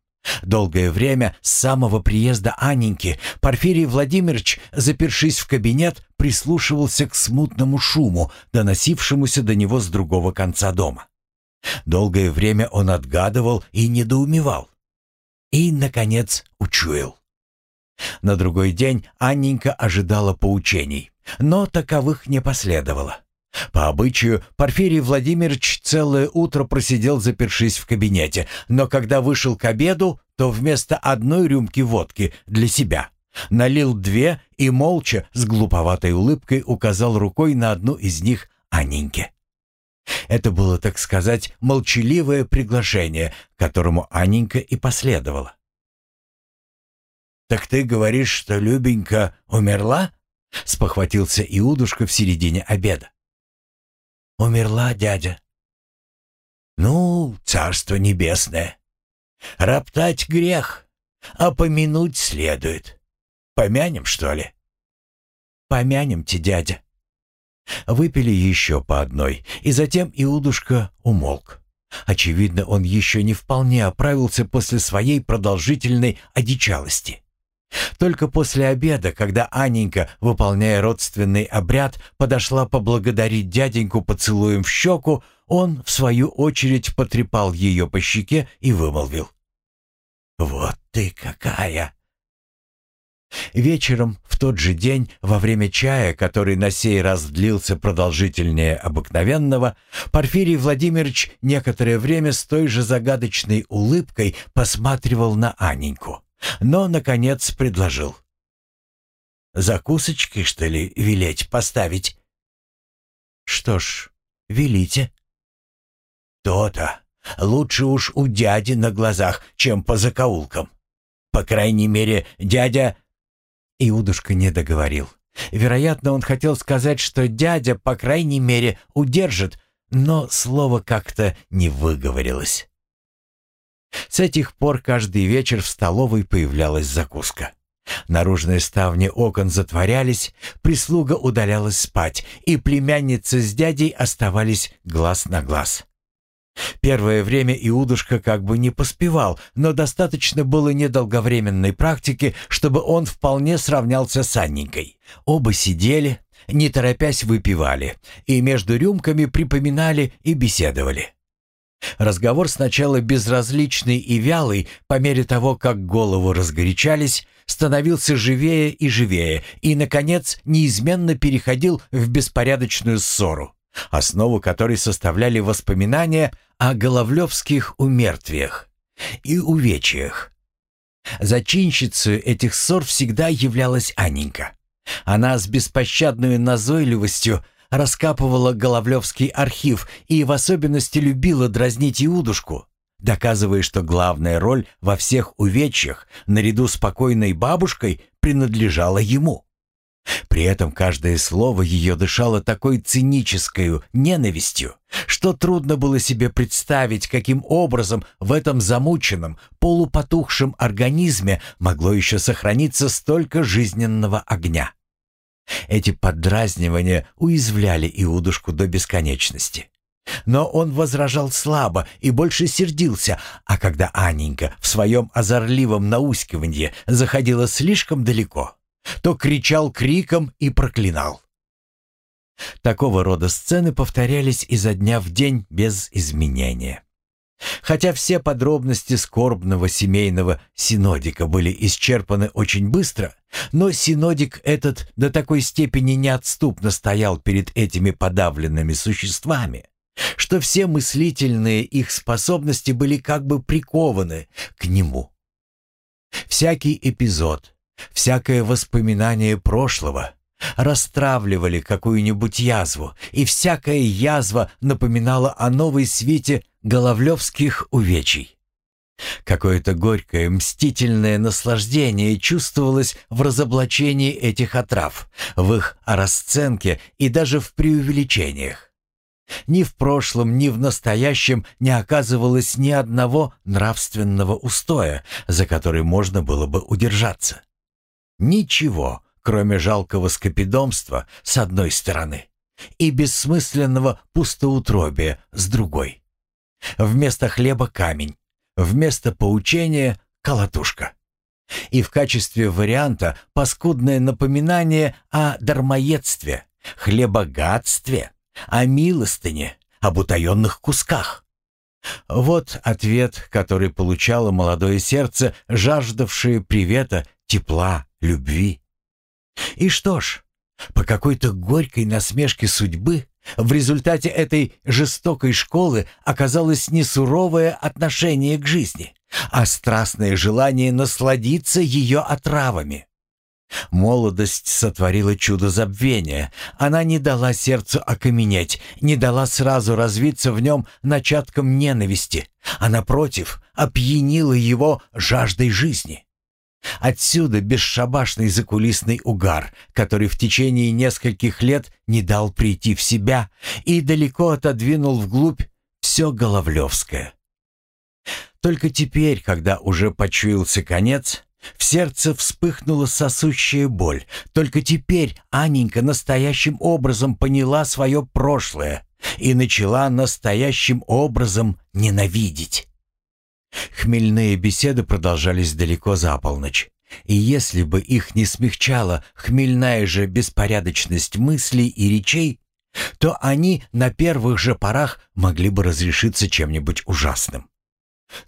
Долгое время с самого приезда Анненьки Порфирий Владимирович, запершись в кабинет, прислушивался к смутному шуму, доносившемуся до него с другого конца дома. Долгое время он отгадывал и недоумевал. И, наконец, учуял. На другой день Анненька ожидала поучений, но таковых не последовало. По обычаю, Порфирий Владимирович целое утро просидел, запершись в кабинете, но когда вышел к обеду, то вместо одной рюмки водки для себя налил две и молча, с глуповатой улыбкой указал рукой на одну из них Анненьке. Это было, так сказать, молчаливое приглашение, которому Анненька и последовала. «Так ты говоришь, что Любенька умерла?» — спохватился Иудушка в середине обеда. умерла, дядя?» «Ну, царство небесное. Роптать грех, а помянуть следует. Помянем, что ли?» «Помянемте, дядя». Выпили еще по одной, и затем Иудушка умолк. Очевидно, он еще не вполне оправился после своей продолжительной одичалости. Только после обеда, когда Аненька, выполняя родственный обряд, подошла поблагодарить дяденьку поцелуем в щеку, он, в свою очередь, потрепал ее по щеке и вымолвил. «Вот ты какая!» Вечером, в тот же день, во время чая, который на сей раз длился продолжительнее обыкновенного, Порфирий Владимирович некоторое время с той же загадочной улыбкой посматривал на Аненьку, но, наконец, предложил. «Закусочки, что ли, велеть поставить?» «Что ж, велите». «То-то. Лучше уж у дяди на глазах, чем по закоулкам. По крайней мере, дядя Иудушка не договорил. Вероятно, он хотел сказать, что дядя, по крайней мере, удержит, но слово как-то не выговорилось. С этих пор каждый вечер в столовой появлялась закуска. Наружные ставни окон затворялись, прислуга удалялась спать, и племянница с дядей оставались глаз на глаз. Первое время Иудушка как бы не поспевал, но достаточно было недолговременной практики, чтобы он вполне сравнялся с Анненькой. Оба сидели, не торопясь выпивали, и между рюмками припоминали и беседовали. Разговор сначала безразличный и вялый, по мере того, как головы разгорячались, становился живее и живее, и, наконец, неизменно переходил в беспорядочную ссору основу которой составляли воспоминания о головлевских умертвиях и увечьях. Зачинщицей этих ссор всегда являлась Анненька. Она с беспощадной назойливостью раскапывала Головлевский архив и в особенности любила дразнить Иудушку, доказывая, что главная роль во всех увечьях, наряду с покойной бабушкой, принадлежала ему. При этом каждое слово ее дышало такой цинической ненавистью, что трудно было себе представить, каким образом в этом замученном, полупотухшем организме могло еще сохраниться столько жизненного огня. Эти подразнивания уязвляли Иудушку до бесконечности. Но он возражал слабо и больше сердился, а когда Анненька в своем озорливом наускиванье заходила слишком далеко, то кричал криком и проклинал. Такого рода сцены повторялись изо дня в день без изменения. Хотя все подробности скорбного семейного синодика были исчерпаны очень быстро, но синодик этот до такой степени неотступно стоял перед этими подавленными существами, что все мыслительные их способности были как бы прикованы к нему. Всякий эпизод, Всякое воспоминание прошлого расстравливали какую-нибудь язву, и всякая язва напоминала о новой свете головлевских увечий. Какое-то горькое, мстительное наслаждение чувствовалось в разоблачении этих отрав, в их расценке и даже в преувеличениях. Ни в прошлом, ни в настоящем не оказывалось ни одного нравственного устоя, за который можно было бы удержаться. Ничего, кроме жалкого скопидомства с одной стороны и бессмысленного пустоутробия с другой. Вместо хлеба камень, вместо поучения колотушка. И в качестве варианта паскудное напоминание о дармоедстве, хлебогатстве, о милостыне, об утаенных кусках. Вот ответ, который получало молодое сердце, жаждавшее привета, тепла, любви. И что ж, по какой-то горькой насмешке судьбы в результате этой жестокой школы оказалось не суровое отношение к жизни, а страстное желание насладиться ее отравами. Молодость сотворила чудо забвения. Она не дала сердцу окаменеть, не дала сразу развиться в нем начатком ненависти, а, напротив, опьянила его жаждой жизни. Отсюда бесшабашный закулисный угар, который в течение нескольких лет не дал прийти в себя и далеко отодвинул вглубь все Головлевское. Только теперь, когда уже почуялся конец, в сердце вспыхнула сосущая боль. Только теперь Аненька настоящим образом поняла свое прошлое и начала настоящим образом ненавидеть. Хмельные беседы продолжались далеко за полночь. И если бы их не смягчала хмельная же беспорядочность мыслей и речей, то они на первых же порах могли бы разрешиться чем-нибудь ужасным.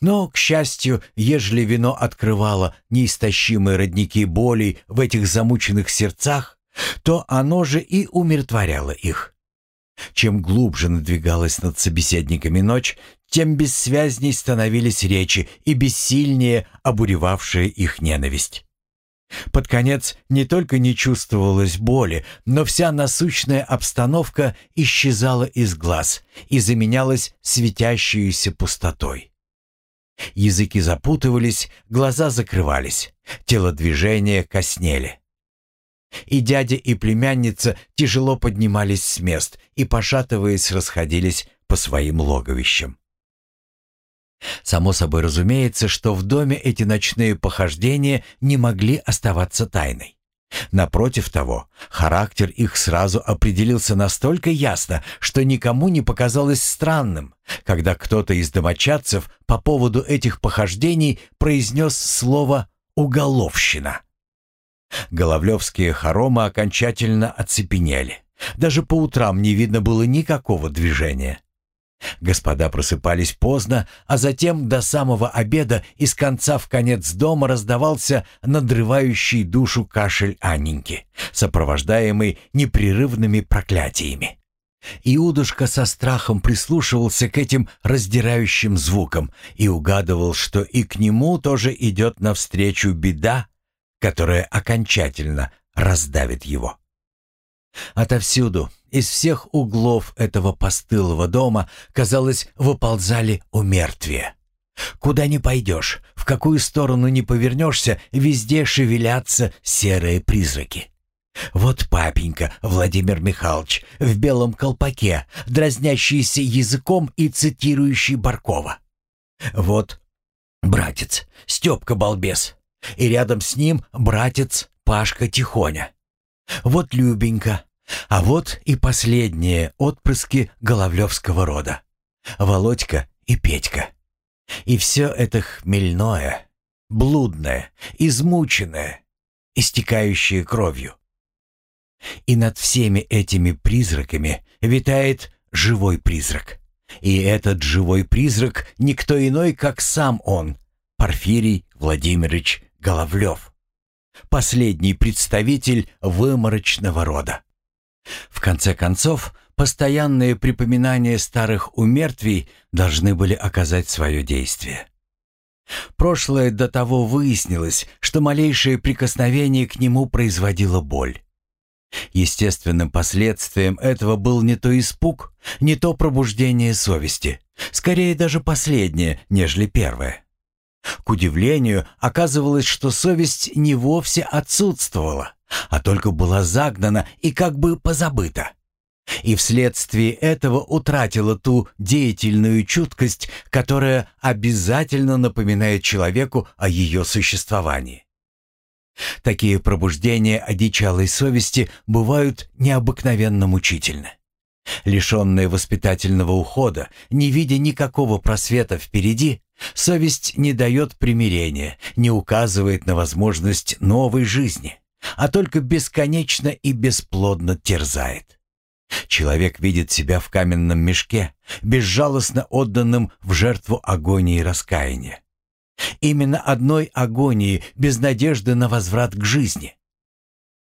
Но, к счастью, ежели вино открывало неистощимые родники болей в этих замученных сердцах, то оно же и умиротворяло их. Чем глубже надвигалась над собеседниками ночь, тем бессвязней становились речи и бессильнее обуревавшая их ненависть. Под конец не только не чувствовалось боли, но вся насущная обстановка исчезала из глаз и заменялась светящейся пустотой. Языки запутывались, глаза закрывались, телодвижения коснели. И дядя, и племянница тяжело поднимались с мест и, пошатываясь, расходились по своим логовищам. Само собой разумеется, что в доме эти ночные похождения не могли оставаться тайной. Напротив того, характер их сразу определился настолько ясно, что никому не показалось странным, когда кто-то из домочадцев по поводу этих похождений произнес слово «уголовщина». Головлевские хоромы окончательно оцепенели. Даже по утрам не видно было никакого движения. Господа просыпались поздно, а затем до самого обеда из конца в конец дома раздавался надрывающий душу кашель Анненьки, сопровождаемый непрерывными проклятиями. Иудушка со страхом прислушивался к этим раздирающим звукам и угадывал, что и к нему тоже идет навстречу беда, которая окончательно раздавит его. Отовсюду, из всех углов этого постылого дома, казалось, выползали умертвия. Куда ни пойдешь, в какую сторону ни повернешься, везде шевелятся серые призраки. Вот папенька Владимир Михайлович в белом колпаке, дразнящийся языком и цитирующий Баркова. Вот братец Степка Балбес, и рядом с ним братец Пашка Тихоня. Вот Любенька, а вот и последние отпрыски Головлевского рода. Володька и Петька. И все это хмельное, блудное, измученное, истекающее кровью. И над всеми этими призраками витает живой призрак. И этот живой призрак никто иной, как сам он, Порфирий Владимирович Головлев, последний представитель выморочного рода. В конце концов, постоянные припоминания старых умертвий должны были оказать свое действие. Прошлое до того выяснилось, что малейшее прикосновение к нему производило боль. Естественным последствием этого был не то испуг, не то пробуждение совести, скорее даже последнее, нежели первое. К удивлению, оказывалось, что совесть не вовсе отсутствовала а только была загнана и как бы позабыта. И вследствие этого утратила ту деятельную чуткость, которая обязательно напоминает человеку о ее существовании. Такие пробуждения одичалой совести бывают необыкновенно мучительны. Лишенная воспитательного ухода, не видя никакого просвета впереди, совесть не дает примирения, не указывает на возможность новой жизни а только бесконечно и бесплодно терзает. Человек видит себя в каменном мешке, безжалостно отданным в жертву агонии раскаяния. Именно одной агонии без надежды на возврат к жизни.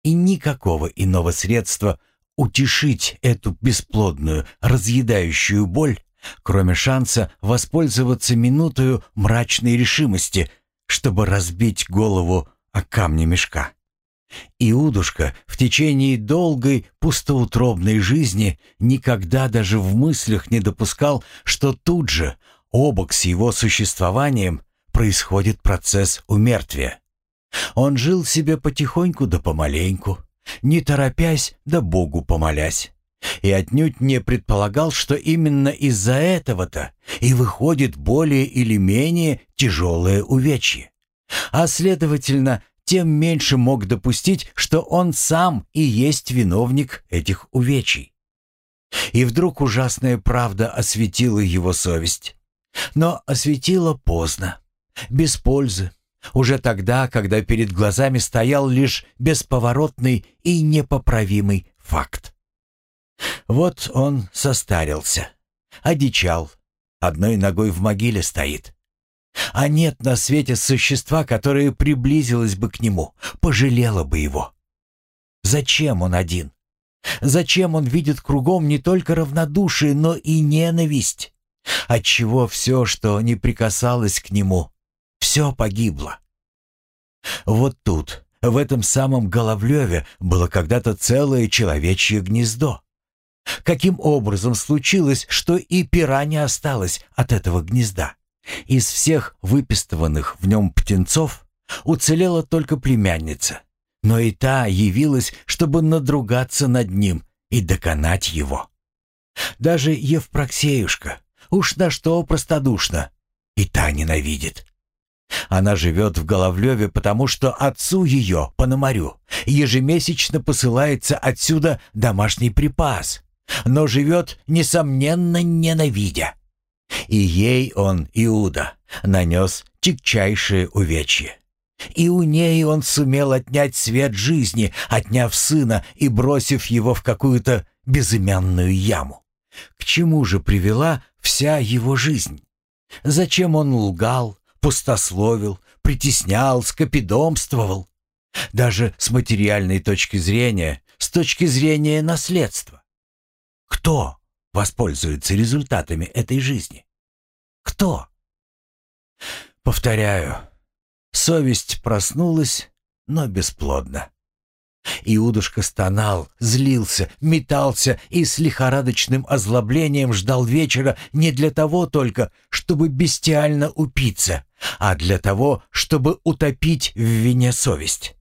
И никакого иного средства утешить эту бесплодную, разъедающую боль, кроме шанса воспользоваться минутою мрачной решимости, чтобы разбить голову о камни мешка. Иудушка в течение долгой пустоутробной жизни никогда даже в мыслях не допускал, что тут же, обок с его существованием, происходит процесс умертвия. Он жил себе потихоньку да помаленьку, не торопясь да Богу помолясь. И отнюдь не предполагал, что именно из-за этого-то и выходит более или менее тяжелое увечье. А следовательно, тем меньше мог допустить, что он сам и есть виновник этих увечий. И вдруг ужасная правда осветила его совесть. Но осветила поздно, без пользы, уже тогда, когда перед глазами стоял лишь бесповоротный и непоправимый факт. Вот он состарился, одичал, одной ногой в могиле стоит. А нет на свете существа, которое приблизилось бы к нему, пожалело бы его. Зачем он один? Зачем он видит кругом не только равнодушие, но и ненависть? Отчего все, что не прикасалось к нему, все погибло? Вот тут, в этом самом Головлеве, было когда-то целое человечье гнездо. Каким образом случилось, что и пера не осталось от этого гнезда? Из всех выпистыванных в нем птенцов уцелела только племянница, но и та явилась, чтобы надругаться над ним и доконать его. Даже Евпроксеюшка, уж на что простодушно, и та ненавидит. Она живет в Головлеве, потому что отцу ее, Пономарю, ежемесячно посылается отсюда домашний припас, но живет, несомненно, ненавидя. И ей он, Иуда, нанес тягчайшее увечье. И у ней он сумел отнять свет жизни, отняв сына и бросив его в какую-то безымянную яму. К чему же привела вся его жизнь? Зачем он лгал, пустословил, притеснял, скопидомствовал? Даже с материальной точки зрения, с точки зрения наследства. Кто воспользуется результатами этой жизни? Кто? Повторяю, совесть проснулась, но бесплодно. Иудушка стонал, злился, метался и с лихорадочным озлоблением ждал вечера не для того только, чтобы бестиально упиться, а для того, чтобы утопить в вине совесть.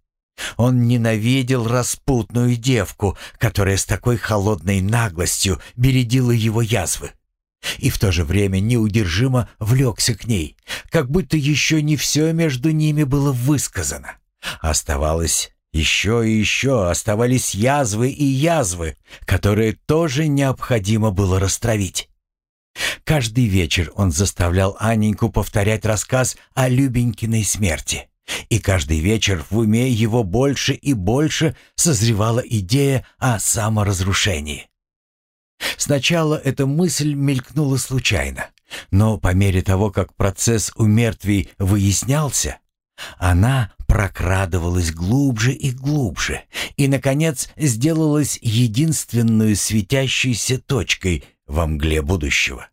Он ненавидел распутную девку, которая с такой холодной наглостью бередила его язвы. И в то же время неудержимо влекся к ней, как будто еще не все между ними было высказано. Оставалось еще и еще, оставались язвы и язвы, которые тоже необходимо было растравить. Каждый вечер он заставлял Анненьку повторять рассказ о Любенькиной смерти. И каждый вечер в уме его больше и больше созревала идея о саморазрушении. Сначала эта мысль мелькнула случайно, но по мере того, как процесс у мертвей выяснялся, она прокрадывалась глубже и глубже и, наконец, сделалась единственной светящейся точкой во мгле будущего.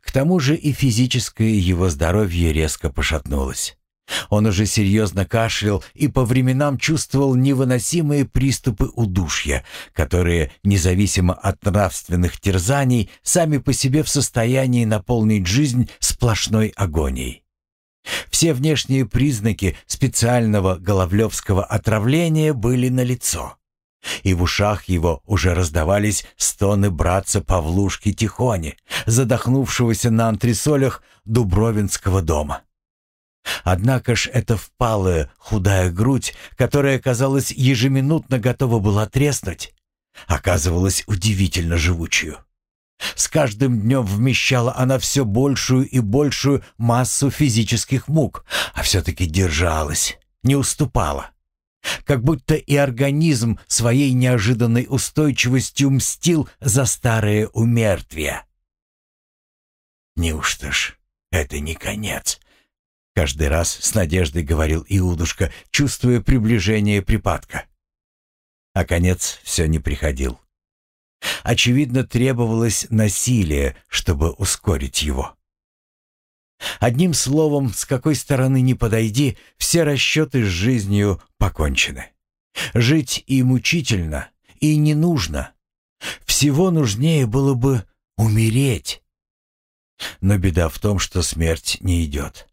К тому же и физическое его здоровье резко пошатнулось. Он уже серьезно кашлял и по временам чувствовал невыносимые приступы удушья, которые, независимо от нравственных терзаний, сами по себе в состоянии наполнить жизнь сплошной агонией. Все внешние признаки специального головлевского отравления были налицо. И в ушах его уже раздавались стоны братца Павлушки Тихони, задохнувшегося на антресолях Дубровинского дома. Однако ж эта впалая, худая грудь, которая, казалось, ежеминутно готова была треснуть, оказывалась удивительно живучую. С каждым днем вмещала она все большую и большую массу физических мук, а все-таки держалась, не уступала. Как будто и организм своей неожиданной устойчивостью мстил за старое умертвие. «Неужто ж это не конец?» Каждый раз с надеждой говорил Иудушка, чувствуя приближение припадка. А конец все не приходил. Очевидно, требовалось насилие, чтобы ускорить его. Одним словом, с какой стороны ни подойди, все расчеты с жизнью покончены. Жить и мучительно, и не нужно. Всего нужнее было бы умереть. Но беда в том, что смерть не идет.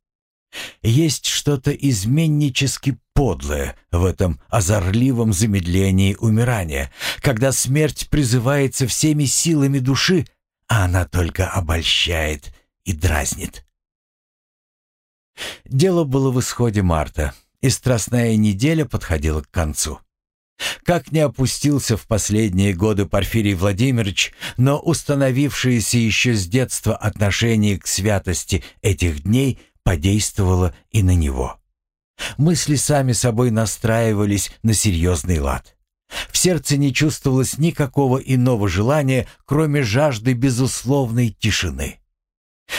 Есть что-то изменнически подлое в этом озорливом замедлении умирания, когда смерть призывается всеми силами души, а она только обольщает и дразнит. Дело было в исходе марта, и страстная неделя подходила к концу. Как не опустился в последние годы Порфирий Владимирович, но установившееся еще с детства отношение к святости этих дней подействовало и на него. Мысли сами собой настраивались на серьезный лад. В сердце не чувствовалось никакого иного желания, кроме жажды безусловной тишины.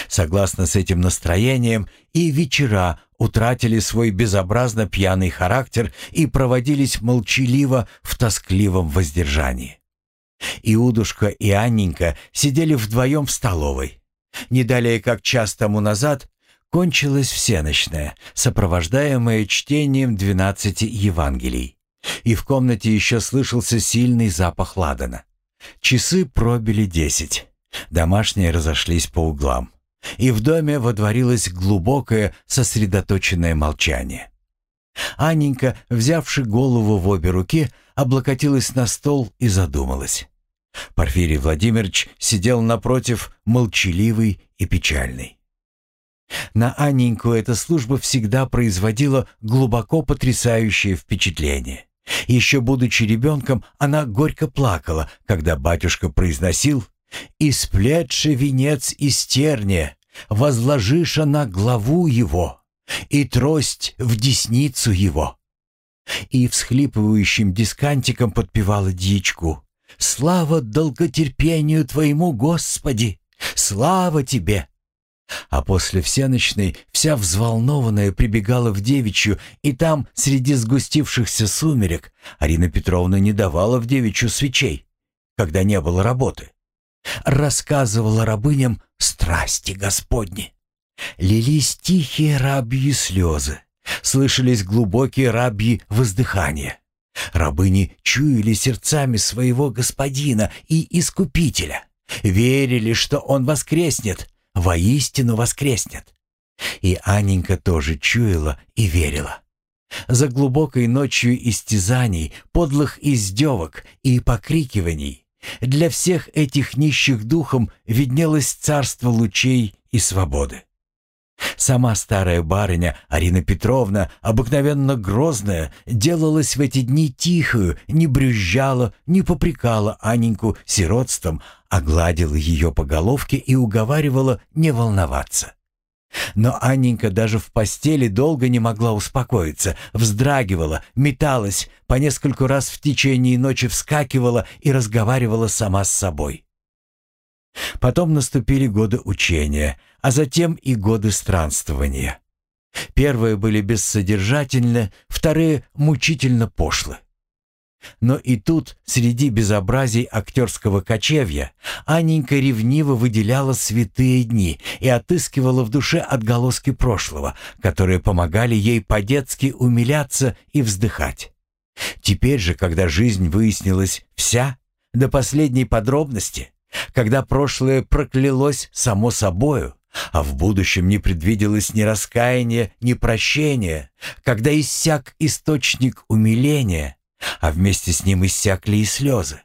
Согласно с этим настроением, и вечера утратили свой безобразно пьяный характер и проводились молчаливо в тоскливом воздержании. Иудушка и Анненька сидели вдвоем в столовой. Не далее, как час тому назад, кончилась всеночная, сопровождаемая чтением двенадцати Евангелий. И в комнате еще слышался сильный запах ладана. Часы пробили десять. Домашние разошлись по углам и в доме водворилось глубокое сосредоточенное молчание. Анненька, взявши голову в обе руки, облокотилась на стол и задумалась. Порфирий Владимирович сидел напротив, молчаливый и печальный. На Анненьку эта служба всегда производила глубоко потрясающее впечатление. Еще будучи ребенком, она горько плакала, когда батюшка произносил и сплетший венец из терния, возложиша на главу его, и трость в десницу его». И всхлипывающим дискантиком подпевала дичку. «Слава долготерпению Твоему, Господи! Слава Тебе!» А после всеночной вся взволнованная прибегала в девичью, и там, среди сгустившихся сумерек, Арина Петровна не давала в девичью свечей, когда не было работы рассказывала рабыням страсти Господни. Лились тихие рабьи слезы, слышались глубокие рабьи воздыхания. Рабыни чуяли сердцами своего господина и искупителя, верили, что он воскреснет, воистину воскреснет. И Анненька тоже чуяла и верила. За глубокой ночью истязаний, подлых издевок и покрикиваний для всех этих нищих духом виднелось царство лучей и свободы. Сама старая барыня Арина Петровна, обыкновенно грозная, делалась в эти дни тихую, не брюзжала, не попрекала Аненьку сиротством, а гладила ее по головке и уговаривала не волноваться. Но Анненька даже в постели долго не могла успокоиться, вздрагивала, металась, по нескольку раз в течение ночи вскакивала и разговаривала сама с собой. Потом наступили годы учения, а затем и годы странствования. Первые были бессодержательны, вторые мучительно пошлы. Но и тут, среди безобразий актерского кочевья, Анненька ревниво выделяла святые дни и отыскивала в душе отголоски прошлого, которые помогали ей по-детски умиляться и вздыхать. Теперь же, когда жизнь выяснилась вся, до последней подробности, когда прошлое проклялось само собою, а в будущем не предвиделось ни раскаяния, ни прощения, когда иссяк источник умиления — а вместе с ним иссякли и слезы.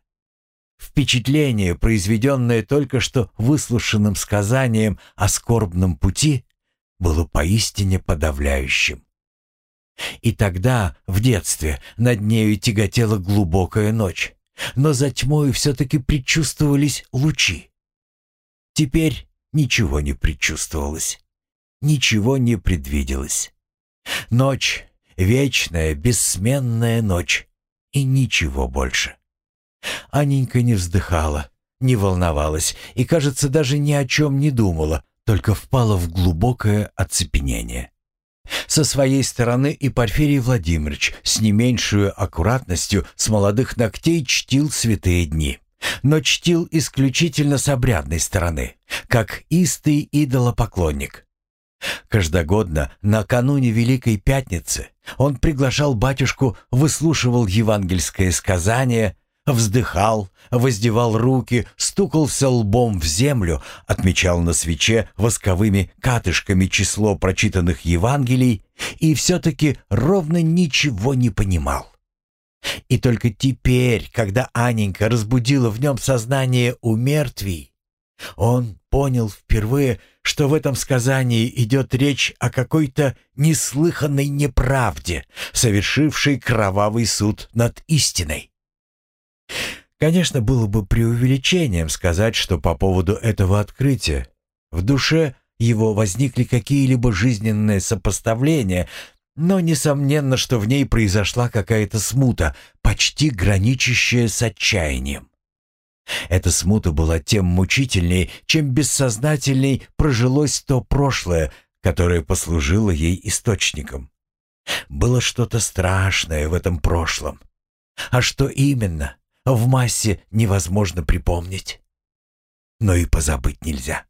Впечатление, произведенное только что выслушанным сказанием о скорбном пути, было поистине подавляющим. И тогда, в детстве, над нею тяготела глубокая ночь, но за тьмою все-таки предчувствовались лучи. Теперь ничего не предчувствовалось, ничего не предвиделось. Ночь, вечная, бессменная ночь, и ничего больше. Аненька не вздыхала, не волновалась и, кажется, даже ни о чем не думала, только впала в глубокое оцепенение. Со своей стороны и Порфирий Владимирович с не меньшую аккуратностью с молодых ногтей чтил святые дни. Но чтил исключительно с обрядной стороны, как истый идолопоклонник. Каждогодно, накануне Великой Пятницы, он приглашал батюшку, выслушивал евангельское сказание, вздыхал, воздевал руки, стукался лбом в землю, отмечал на свече восковыми катышками число прочитанных Евангелий и все-таки ровно ничего не понимал. И только теперь, когда Аненька разбудила в нем сознание у мертвей, он понял впервые, что в этом сказании идет речь о какой-то неслыханной неправде, совершившей кровавый суд над истиной. Конечно, было бы преувеличением сказать, что по поводу этого открытия в душе его возникли какие-либо жизненные сопоставления, но несомненно, что в ней произошла какая-то смута, почти граничащая с отчаянием. Эта смута была тем мучительнее, чем бессознательней прожилось то прошлое, которое послужило ей источником. Было что-то страшное в этом прошлом. А что именно, в массе невозможно припомнить. Но и позабыть нельзя.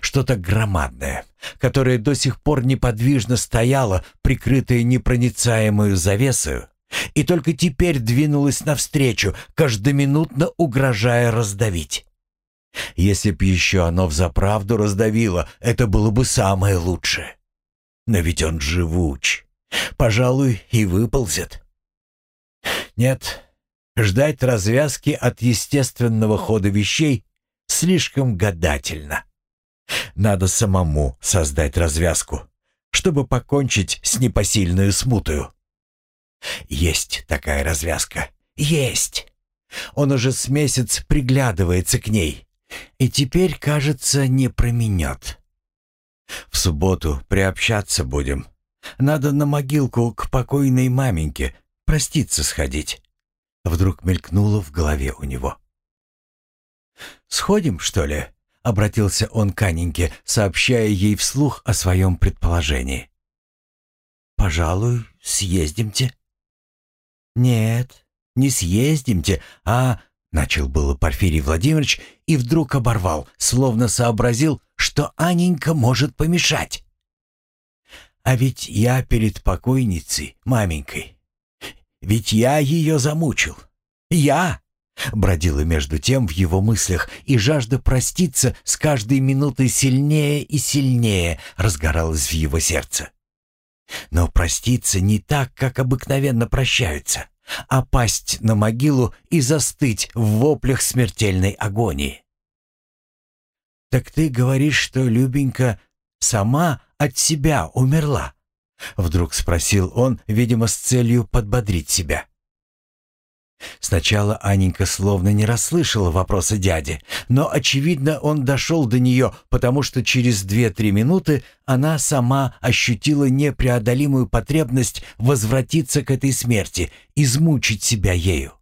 Что-то громадное, которое до сих пор неподвижно стояло, прикрытое непроницаемую завесою, и только теперь двинулось навстречу, каждоминутно угрожая раздавить. Если б еще оно взаправду раздавило, это было бы самое лучшее. Но ведь он живуч. Пожалуй, и выползет. Нет, ждать развязки от естественного хода вещей слишком гадательно. Надо самому создать развязку, чтобы покончить с непосильную смутою. Есть такая развязка. Есть. Он уже с месяц приглядывается к ней. И теперь, кажется, не променет. В субботу приобщаться будем. Надо на могилку к покойной маменьке проститься сходить. Вдруг мелькнуло в голове у него. «Сходим, что ли?» — обратился он к Аненьке, сообщая ей вслух о своем предположении. «Пожалуй, съездимте». «Нет, не съездимте, а...» — начал было Порфирий Владимирович и вдруг оборвал, словно сообразил, что Аненька может помешать. «А ведь я перед покойницей, маменькой, ведь я ее замучил. Я!» Бродила между тем в его мыслях, и жажда проститься с каждой минутой сильнее и сильнее разгоралась в его сердце. Но проститься не так, как обыкновенно прощаются, а пасть на могилу и застыть в воплях смертельной агонии. «Так ты говоришь, что Любенька сама от себя умерла?» Вдруг спросил он, видимо, с целью подбодрить себя. Сначала Аненька словно не расслышала вопроса дяди, но, очевидно, он дошел до нее, потому что через две-три минуты она сама ощутила непреодолимую потребность возвратиться к этой смерти, измучить себя ею.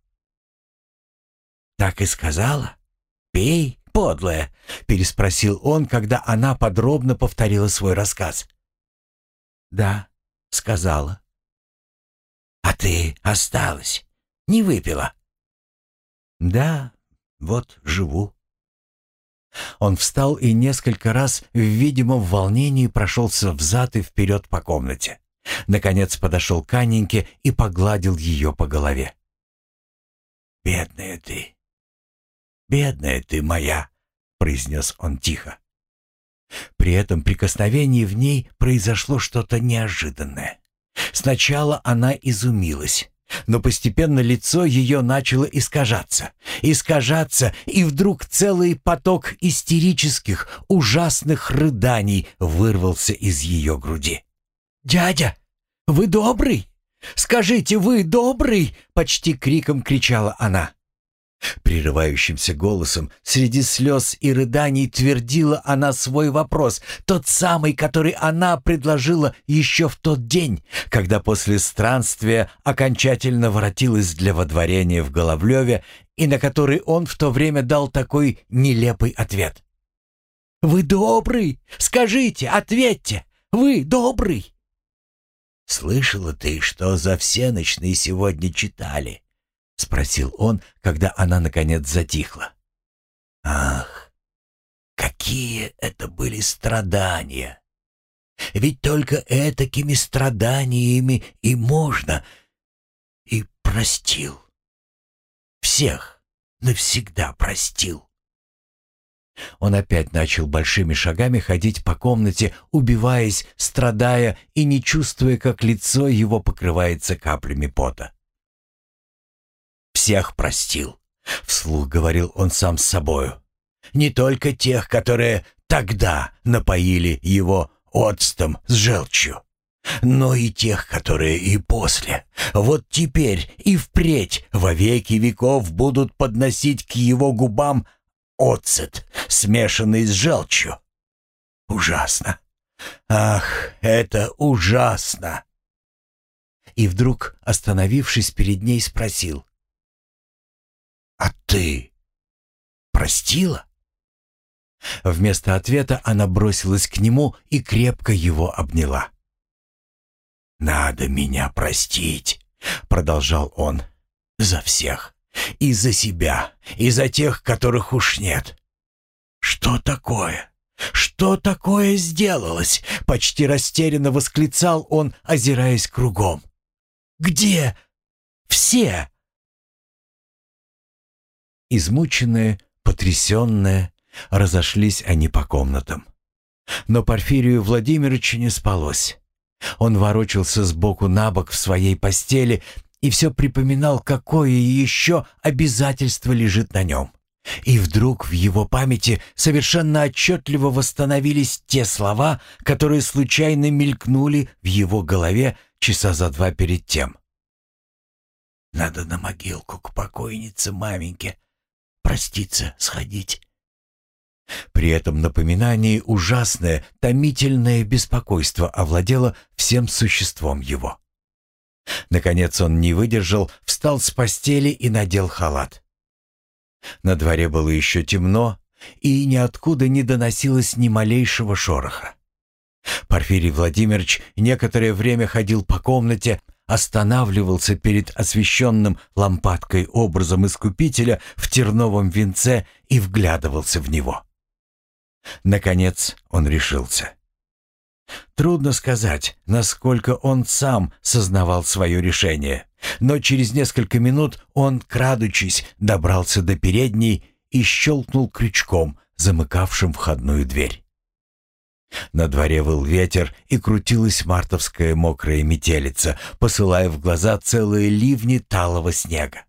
«Так и сказала? Пей, подлая!» — переспросил он, когда она подробно повторила свой рассказ. «Да, сказала». «А ты осталась?» Не выпила?» «Да, вот живу». Он встал и несколько раз в видимом волнении прошелся взад и вперед по комнате. Наконец подошел к Анненьке и погладил ее по голове. «Бедная ты! Бедная ты моя!» — произнес он тихо. При этом прикосновении в ней произошло что-то неожиданное. Сначала она изумилась, но постепенно лицо ее начало искажаться, искажаться, и вдруг целый поток истерических, ужасных рыданий вырвался из ее груди. «Дядя, вы добрый? Скажите, вы добрый?» — почти криком кричала она. Прерывающимся голосом среди слез и рыданий твердила она свой вопрос, тот самый, который она предложила еще в тот день, когда после странствия окончательно воротилась для водворения в Головлеве и на который он в то время дал такой нелепый ответ. «Вы добрый? Скажите, ответьте! Вы добрый?» «Слышала ты, что за всеночные сегодня читали?» — спросил он, когда она, наконец, затихла. «Ах, какие это были страдания! Ведь только этакими страданиями и можно...» И простил. всех навсегда простил. Он опять начал большими шагами ходить по комнате, убиваясь, страдая и не чувствуя, как лицо его покрывается каплями пота. «Всех простил», — вслух говорил он сам с собою. «Не только тех, которые тогда напоили его оцтом с желчью, но и тех, которые и после. Вот теперь и впредь во веки веков будут подносить к его губам оцет, смешанный с желчью. Ужасно. Ах, это ужасно. И вдруг, остановившись перед ней, спросил. «А ты простила?» Вместо ответа она бросилась к нему и крепко его обняла. «Надо меня простить», — продолжал он, — «за всех. И за себя, и за тех, которых уж нет. Что такое? Что такое сделалось? Почти растерянно восклицал он, озираясь кругом. Где все? Измученные, потрясенные, разошлись они по комнатам. Но Порфирию Владимировичу не спалось. Он ворочался сбоку на бок в своей постели и все припоминал, какое еще обязательство лежит на нем. И вдруг в его памяти совершенно отчетливо восстановились те слова, которые случайно мелькнули в его голове часа за два перед тем. «Надо на могилку к покойнице маменьке проститься сходить». При этом напоминании ужасное, томительное беспокойство овладело всем существом его. Наконец он не выдержал, встал с постели и надел халат. На дворе было еще темно, и ниоткуда не доносилось ни малейшего шороха. Порфирий Владимирович некоторое время ходил по комнате, останавливался перед освещенным лампадкой образом Искупителя в терновом венце и вглядывался в него. Наконец он решился. Трудно сказать, насколько он сам сознавал свое решение, но через несколько минут он, крадучись, добрался до передней и щелкнул крючком, замыкавшим входную дверь. На дворе выл ветер, и крутилась мартовская мокрая метелица, посылая в глаза целые ливни талого снега.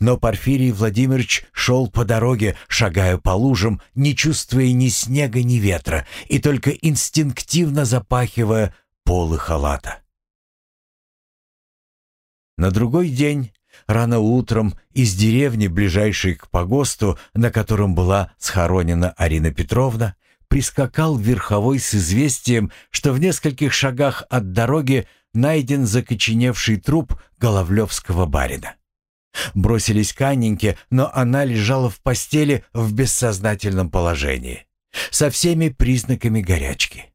Но Порфирий Владимирович шел по дороге, шагая по лужам, не чувствуя ни снега, ни ветра, и только инстинктивно запахивая полы халата. На другой день, рано утром, из деревни, ближайшей к погосту, на котором была схоронена Арина Петровна, прискакал верховой с известием, что в нескольких шагах от дороги найден закоченевший труп Головлевского барина. Бросились к Анненьке, но она лежала в постели в бессознательном положении, со всеми признаками горячки.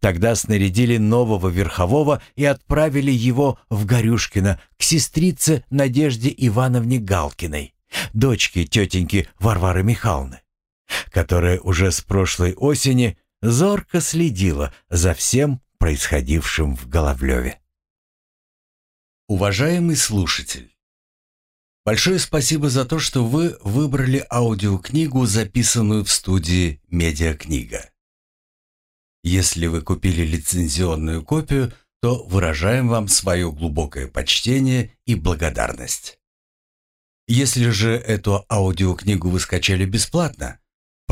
Тогда снарядили нового верхового и отправили его в Горюшкино к сестрице Надежде Ивановне Галкиной, дочке тетеньки Варвары Михайловны, которая уже с прошлой осени зорко следила за всем происходившим в Головлеве. Уважаемый слушатель! Большое спасибо за то, что вы выбрали аудиокнигу, записанную в студии «Медиакнига». Если вы купили лицензионную копию, то выражаем вам свое глубокое почтение и благодарность. Если же эту аудиокнигу вы скачали бесплатно,